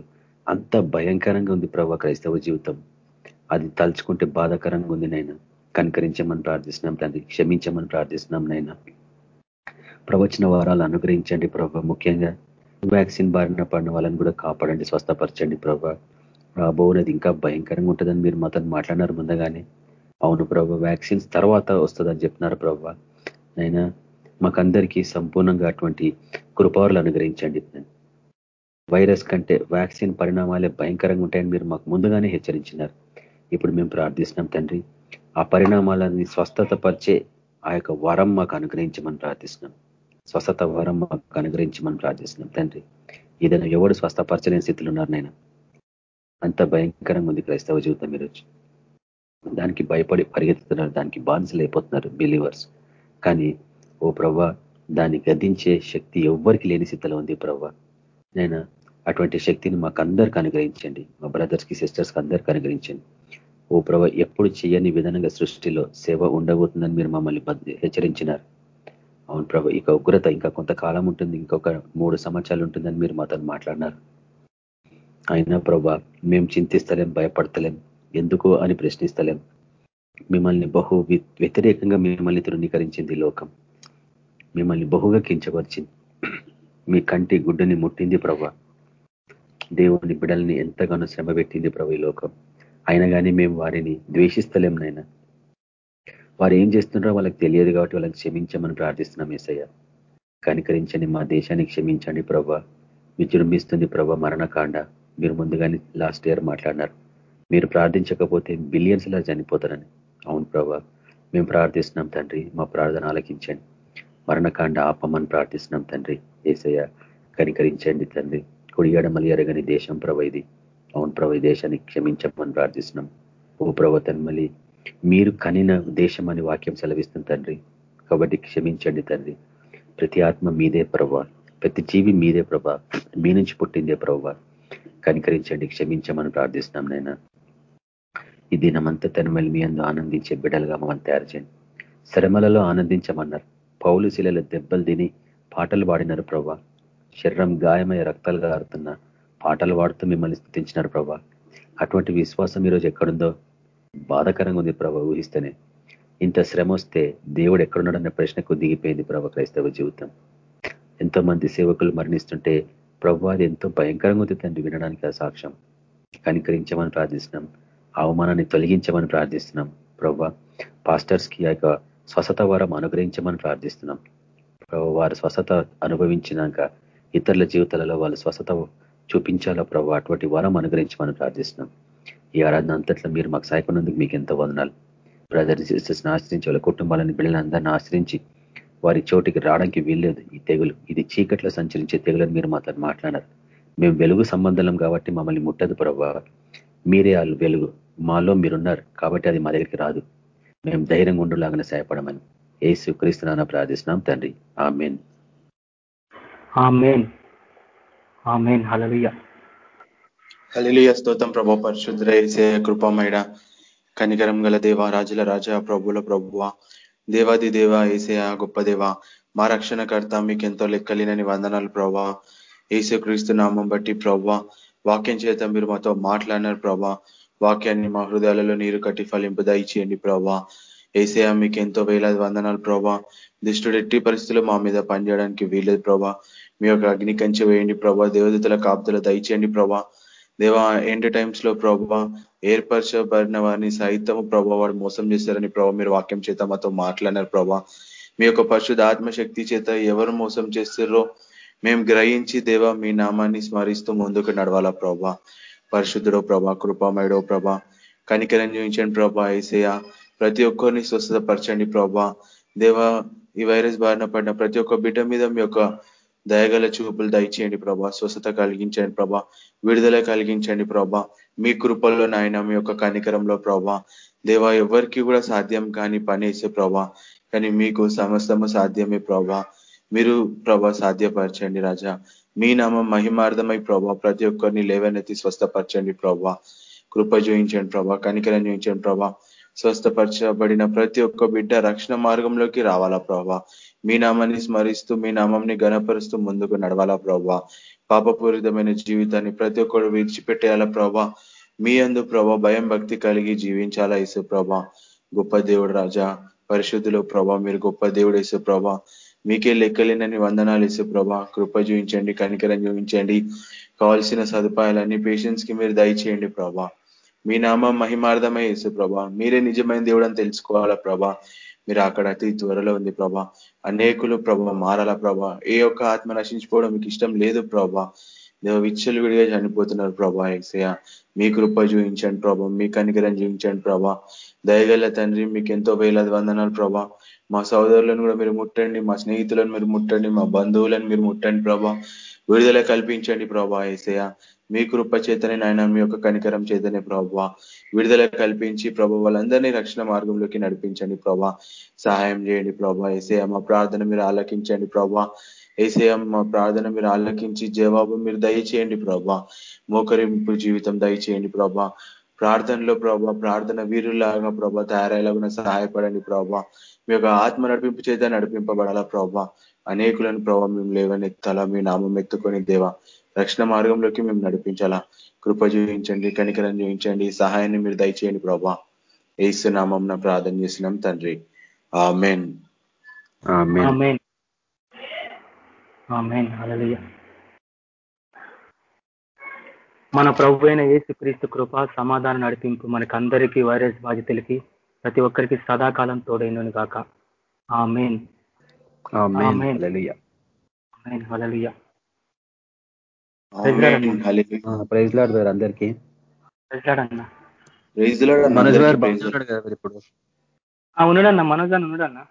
అంత భయంకరంగా ఉంది ప్రభా క్రైస్తవ జీవితం. అది తలుచుకుంటే బాధాకరంగా ఉంది నైనా కనికరించమని ప్రార్థిస్తున్నాం తండ్రి క్షమించమని ప్రార్థిస్తున్నాం నైనా ప్రవచన వారాలు అనుగ్రహించండి ప్రభావ ముఖ్యంగా వ్యాక్సిన్ బారిన పడిన వాళ్ళని కూడా కాపాడండి స్వస్థపరచండి ప్రభా. రాబోనది ఇంకా భయంకరంగా ఉంటుందని మీరు మాతో మాట్లాడినారు ముందుగానే. అవును ప్రభా వ్యాక్సిన్స్ తర్వాత వస్తుందని చెప్పినారు ప్రభా. నైనా మాకందరికీ సంపూర్ణంగా అటువంటి కృపారులు అనుగ్రహించండి. వైరస్ కంటే వ్యాక్సిన్ పరిణామాలే భయంకరంగా ఉంటాయని మీరు మాకు ముందుగానే హెచ్చరించినారు. ఇప్పుడు మేము ప్రార్థిస్తున్నాం తండ్రి. ఆ పరిణామాలని స్వస్థత పరిచే ఆ యొక్క వరం మాకు అనుగ్రహించమని ప్రార్థిస్తున్నాం. స్వస్థత వరం మాకు అనుగ్రహించమని ప్రార్థిస్తున్నాం తండ్రి. ఏదైనా ఎవడు స్వస్థపరచలేని స్థితిలో ఉన్నారు నేను అంత భయంకరంగా ఉంది క్రైస్తవ జీవితం ఈరోజు. దానికి భయపడి పరిగెత్తుతున్నారు దానికి బానిసలు అయిపోతున్నారు బిలీవర్స్ కానీ ఓ ప్రవ్వా దాన్ని గదించే శక్తి ఎవ్వరికి లేని స్థితిలో ఉంది ప్రభా నేను అటువంటి శక్తిని మాకు అందరికి అనుగ్రహించండి. మా బ్రదర్స్కి సిస్టర్స్కి అందరికి అనుగ్రహించండి. ఓ ప్రభ ఎప్పుడు చేయని విధంగా సృష్టిలో సేవ ఉండబోతుందని మీరు మమ్మల్ని హెచ్చరించినారు. అవును ప్రభ ఇక ఉగ్రత ఇంకా కొంతకాలం ఉంటుంది ఇంకొక మూడు సంవత్సరాలు ఉంటుందని మీరు మాతో మాట్లాడినారు. అయినా ప్రభా మేము చింతిస్తలేం భయపడతలేం ఎందుకు అని ప్రశ్నిస్తలేం. మిమ్మల్ని బహు వ్యతిరేకంగా మిమ్మల్ని తృణీకరించింది లోకం. మిమ్మల్ని బహుగా కించపరిచింది. మీ కంటి గుడ్డని ముట్టింది ప్రభా. దేవుని బిడల్ని ఎంతగానో శ్రమ పెట్టింది ప్రభు ఈ లోకం. అయినా కానీ మేము వారిని ద్వేషిస్తలేం నాయన. వారు ఏం చేస్తున్నారో వాళ్ళకి తెలియదు కాబట్టి వాళ్ళకి క్షమించమని ప్రార్థిస్తున్నాం ఏసయ్య. కనికరించండి మా దేశాన్ని క్షమించండి ప్రభా. విజృంభిస్తుంది ప్రభ మరణకాండ. మీరు ముందుగానే లాస్ట్ ఇయర్ మాట్లాడినారు. మీరు ప్రార్థించకపోతే బిలియన్స్ లా చనిపోతారని. అవును ప్రభా. మేము ప్రార్థిస్తున్నాం తండ్రి. మా ప్రార్థన ఆలకించండి. మరణకాండ ఆపమని ప్రార్థిస్తున్నాం తండ్రి. ఏసయ్య కనికరించండి తండ్రి. కుడియడమలి ఎరగని దేశం ప్రభ ఇది. అవును ప్రభ ఈ దేశాన్ని క్షమించమని ప్రార్థిస్తున్నాం. ఓ ప్రభ తన్మలి మీరు కనిన దేశం అని వాక్యం సెలవిస్తుంది తండ్రి. కాబట్టి క్షమించండి తండ్రి. ప్రతి ఆత్మ మీదే ప్రభా. ప్రతి జీవి మీదే ప్రభా. మీ నుంచి పుట్టిందే ప్రభా. కనికరించండి క్షమించమని ప్రార్థిస్తున్నాం నైనా ఈ దినమంతా తనమల్లి మీ అందు ఆనందించే బిడ్డలుగా మమ్మల్ని తయారు చేయండి. శ్రమలలో ఆనందించమన్నారు. పౌలు శిలల దెబ్బలు తిని పాటలు పాడినారు ప్రభా శరీరం గాయమై రక్తాలు గారుతున్న పాటలు పాడుతూ మిమ్మల్ని స్థుతించినారు ప్రభా అటువంటి విశ్వాసం ఈరోజు ఎక్కడుందో? బాధకరంగా ఉంది ప్రభా ఊహిస్తేనే. ఇంత శ్రమ వస్తే దేవుడు ఎక్కడున్నాడన్న ప్రశ్నకు దిగిపోయింది ప్రభా క్రైస్తవ జీవితం. ఎంతో మంది సేవకులు మరణిస్తుంటే ప్రభు అది ఎంతో భయంకరంగా ఉంది తండ్రి వినడానికి ఆ సాక్ష్యం. కనికరించమని ప్రార్థిస్తున్నాం. అవమానాన్ని తొలగించమని ప్రార్థిస్తున్నాం. ప్రభా పాస్టర్స్కి యొక్క స్వస్థత వరం అనుగ్రహించమని ప్రార్థిస్తున్నాం. ప్రభు వారు స్వస్థత అనుభవించినాక ఇతరుల జీవితాలలో వాళ్ళు స్వస్థత చూపించాలా ప్రభు అటువంటి వరం అనుగ్రహించమని ప్రార్థిస్తున్నాం. ఈ ఆరాధన అంతట్లో మీరు మాకు సహాయకున్నందుకు మీకు ఎంతో వందనాలు. బ్రదర్ సిస్టర్స్ని ఆశ్రయించి వాళ్ళ కుటుంబాలని బిడ్డలందరినీ ఆశ్రయించి వారి చోటికి రావడానికి వీల్లేదు. ఈ తెగులు ఇది చీకట్లో సంచరించే తెగులని మీరు మాతో మాట్లాడారు. మేము వెలుగు సంబంధం కాబట్టి మమ్మల్ని ముట్టదు ప్రభావ మీరే వాళ్ళు వెలుగు. మాలో మీరున్నారు కాబట్టి అది మా దగ్గరికి రాదు. మేము ధైర్యంగా ఉండలాగానే సహాయపడమని ఏసు క్రీస్తునాన ప్రార్థిస్తున్నాం తండ్రి. Amen. Amen. Amen. Hallelujah hallelujah స్తోత్రం ప్రభా పరిశుద్ర ఏసే కృపమైడ కనికరం గల దేవ రాజుల రాజా ప్రభుల ప్రభువ దేవాది దేవ ఏసయ గొప్ప దేవ మా రక్షణకర్త మీకు ఎంతో లెక్కలేనని వందనాలు ప్రభా. ఏసు క్రీస్తు నామం బట్టి ప్రభా వాక్యం చేత మీరు మాతో మాట్లాడినారు ప్రభా. వాక్యాన్ని మా హృదయాలలో నీరు కట్టి ఫలింపు దయచేయండి ప్రభా. ఏసయా మీకు ఎంతో వేలాది వందనాలు ప్రభా. దుష్టుడు ఎట్టి పరిస్థితులు మా మీద పనిచేయడానికి వీలేదు ప్రభా. మీ యొక్క అగ్ని కంచి వేయండి ప్రభా. దేవదతుల కాపుతలు దయచేయండి ప్రభా. దేవా ఎండ్ టైమ్స్లో ప్రభా ఏర్పరచబడిన వారిని సైతము ప్రభా వాడు మోసం చేశారని ప్రభా మీరు వాక్యం చేత మాతో మాట్లాడినారు ప్రభా. మీ యొక్క పరిశుద్ధ ఆత్మశక్తి చేత ఎవరు మోసం చేస్తారో మేము గ్రహించి దేవా మీ నామాన్ని స్మరిస్తూ ముందుకు నడవాలా ప్రభా. పరిశుద్ధుడో ప్రభా కృపామయుడో ప్రభా కనికరం చూపించండి ప్రభా ఏసయ ప్రతి ఒక్కరిని స్వస్థపరచండి ప్రభా. దేవా ఈ వైరస్ బారిన పడిన ప్రతి ఒక్క బిడ్డ మీద మీ యొక్క దయగల చూపులు దయచేయండి ప్రభా. స్వస్థత కలిగించండి ప్రభా. విడుదల కలిగించండి ప్రభా. మీ కృపల్లో నాయన మీ యొక్క కనికరంలో ప్రభా. దేవా ఎవరికి కూడా సాధ్యం కాని పని వేసే ప్రభా. కానీ మీకు సమస్తము సాధ్యమే ప్రభా. మీరు ప్రభా సాధ్యపరచండి రాజా. మీ నామం మహిమార్థమై ప్రభా. ప్రతి ఒక్కరిని లేవనెత్తి స్వస్థపరచండి ప్రభా. కృప చూయించండి ప్రభా. కనికరం చూయించండి ప్రభా. స్వస్థపరచబడిన ప్రతి ఒక్క బిడ్డ రక్షణ మార్గంలోకి రావాలా ప్రభా. మీ నామాన్ని స్మరిస్తూ మీ నామంని గణపరుస్తూ ముందుకు నడవాలా ప్రభా. పాపపూరితమైన జీవితాన్ని ప్రతి ఒక్కరు విడిచిపెట్టేయాలా ప్రభా. మీ అందు ప్రభా భయం భక్తి కలిగి జీవించాలా ఇసు ప్రభా. గొప్ప దేవుడు రాజా. పరిశుద్ధులు ప్రభా. మీరు గొప్ప దేవుడు ఇసు ప్రభా. మీకే లెక్కలేనని వందనాలు ఇసు ప్రభా కృప చూపించండి కనికరం చూపించండి. కావాల్సిన సదుపాయాలన్నీ పేషెంట్స్కి మీరు దయచేయండి ప్రభా. మీ నామం మహిమార్థమై ఇసు ప్రభా మీరే నిజమైన దేవుడు అని తెలుసుకోవాలా ప్రభా. మీరు అక్కడ అతి త్వరలో ఉంది ప్రభా. అనేకులు ప్రభా మారాల ప్రభా. ఏ ఒక్క ఆత్మ నశించుకోవడం మీకు ఇష్టం లేదు ప్రభా. దేవ విచ్చలు విడిగా చనిపోతున్నారు ప్రభా ఏసయ మీ కృప చూపించండి ప్రభా మీ కనికరం చూపించండి ప్రభా. దయగల తండ్రి మీకు ఎంతో వేలాది వందనాలు ప్రభా. మా సోదరులను కూడా మీరు ముట్టండి మా స్నేహితులను మీరు ముట్టండి మా బంధువులను మీరు ముట్టండి ప్రభా. విడుదల కల్పించండి ప్రభా ఏసయ మీ కృప చేతనే నాయన మీ యొక్క కనికరం చేతనే ప్రభా. విడుదల కల్పించి ప్రభా వాళ్ళందరినీ రక్షణ మార్గంలోకి నడిపించండి ప్రభా. సహాయం చేయండి ప్రభా ఏసయ మా ప్రార్థన మీరు ఆలకించండి ప్రభా. ఏసయ మా ప్రార్థన మీరు ఆలకించి జవాబు మీరు దయచేయండి ప్రభా. మోకరింపు జీవితం దయచేయండి ప్రభా. ప్రార్థనలో ప్రభా ప్రార్థన వీరులాగా ప్రభా తయారయ్యేలాగా సహాయపడండి ప్రభా. మీ యొక్క ఆత్మ నడిపింపు చేత నడిపింపబడాలా ప్రభా అనేకులను ప్రభావ మేము లేవనెత్తాలా మీ నామం ఎత్తుకొని దేవా రక్షణ మార్గంలోకి మేము నడిపించాలా? కృప చూపించండి కనికరం చూపించండి సహాయాన్ని మీరు దయచేయండి ప్రభా ఏసు నామం ప్రార్థన చేసినాం తండ్రి. ఆమెన్. మన ప్రభు అయిన యేసు క్రీస్తు కృప సమాధానం నడిపింపు మనకందరికీ వైరస్ బాధితులకి ప్రతి ఒక్కరికి సదాకాలం తోడైనను గాక. ఆమెన్. ప్రైజ్ లాడతారు అందరికీ. ప్రైజ్ లాడన్నా మనోజ్ గారు ఆ, ఉన్నాడన్న. మనోజ్ అని ఉన్నాడన్న.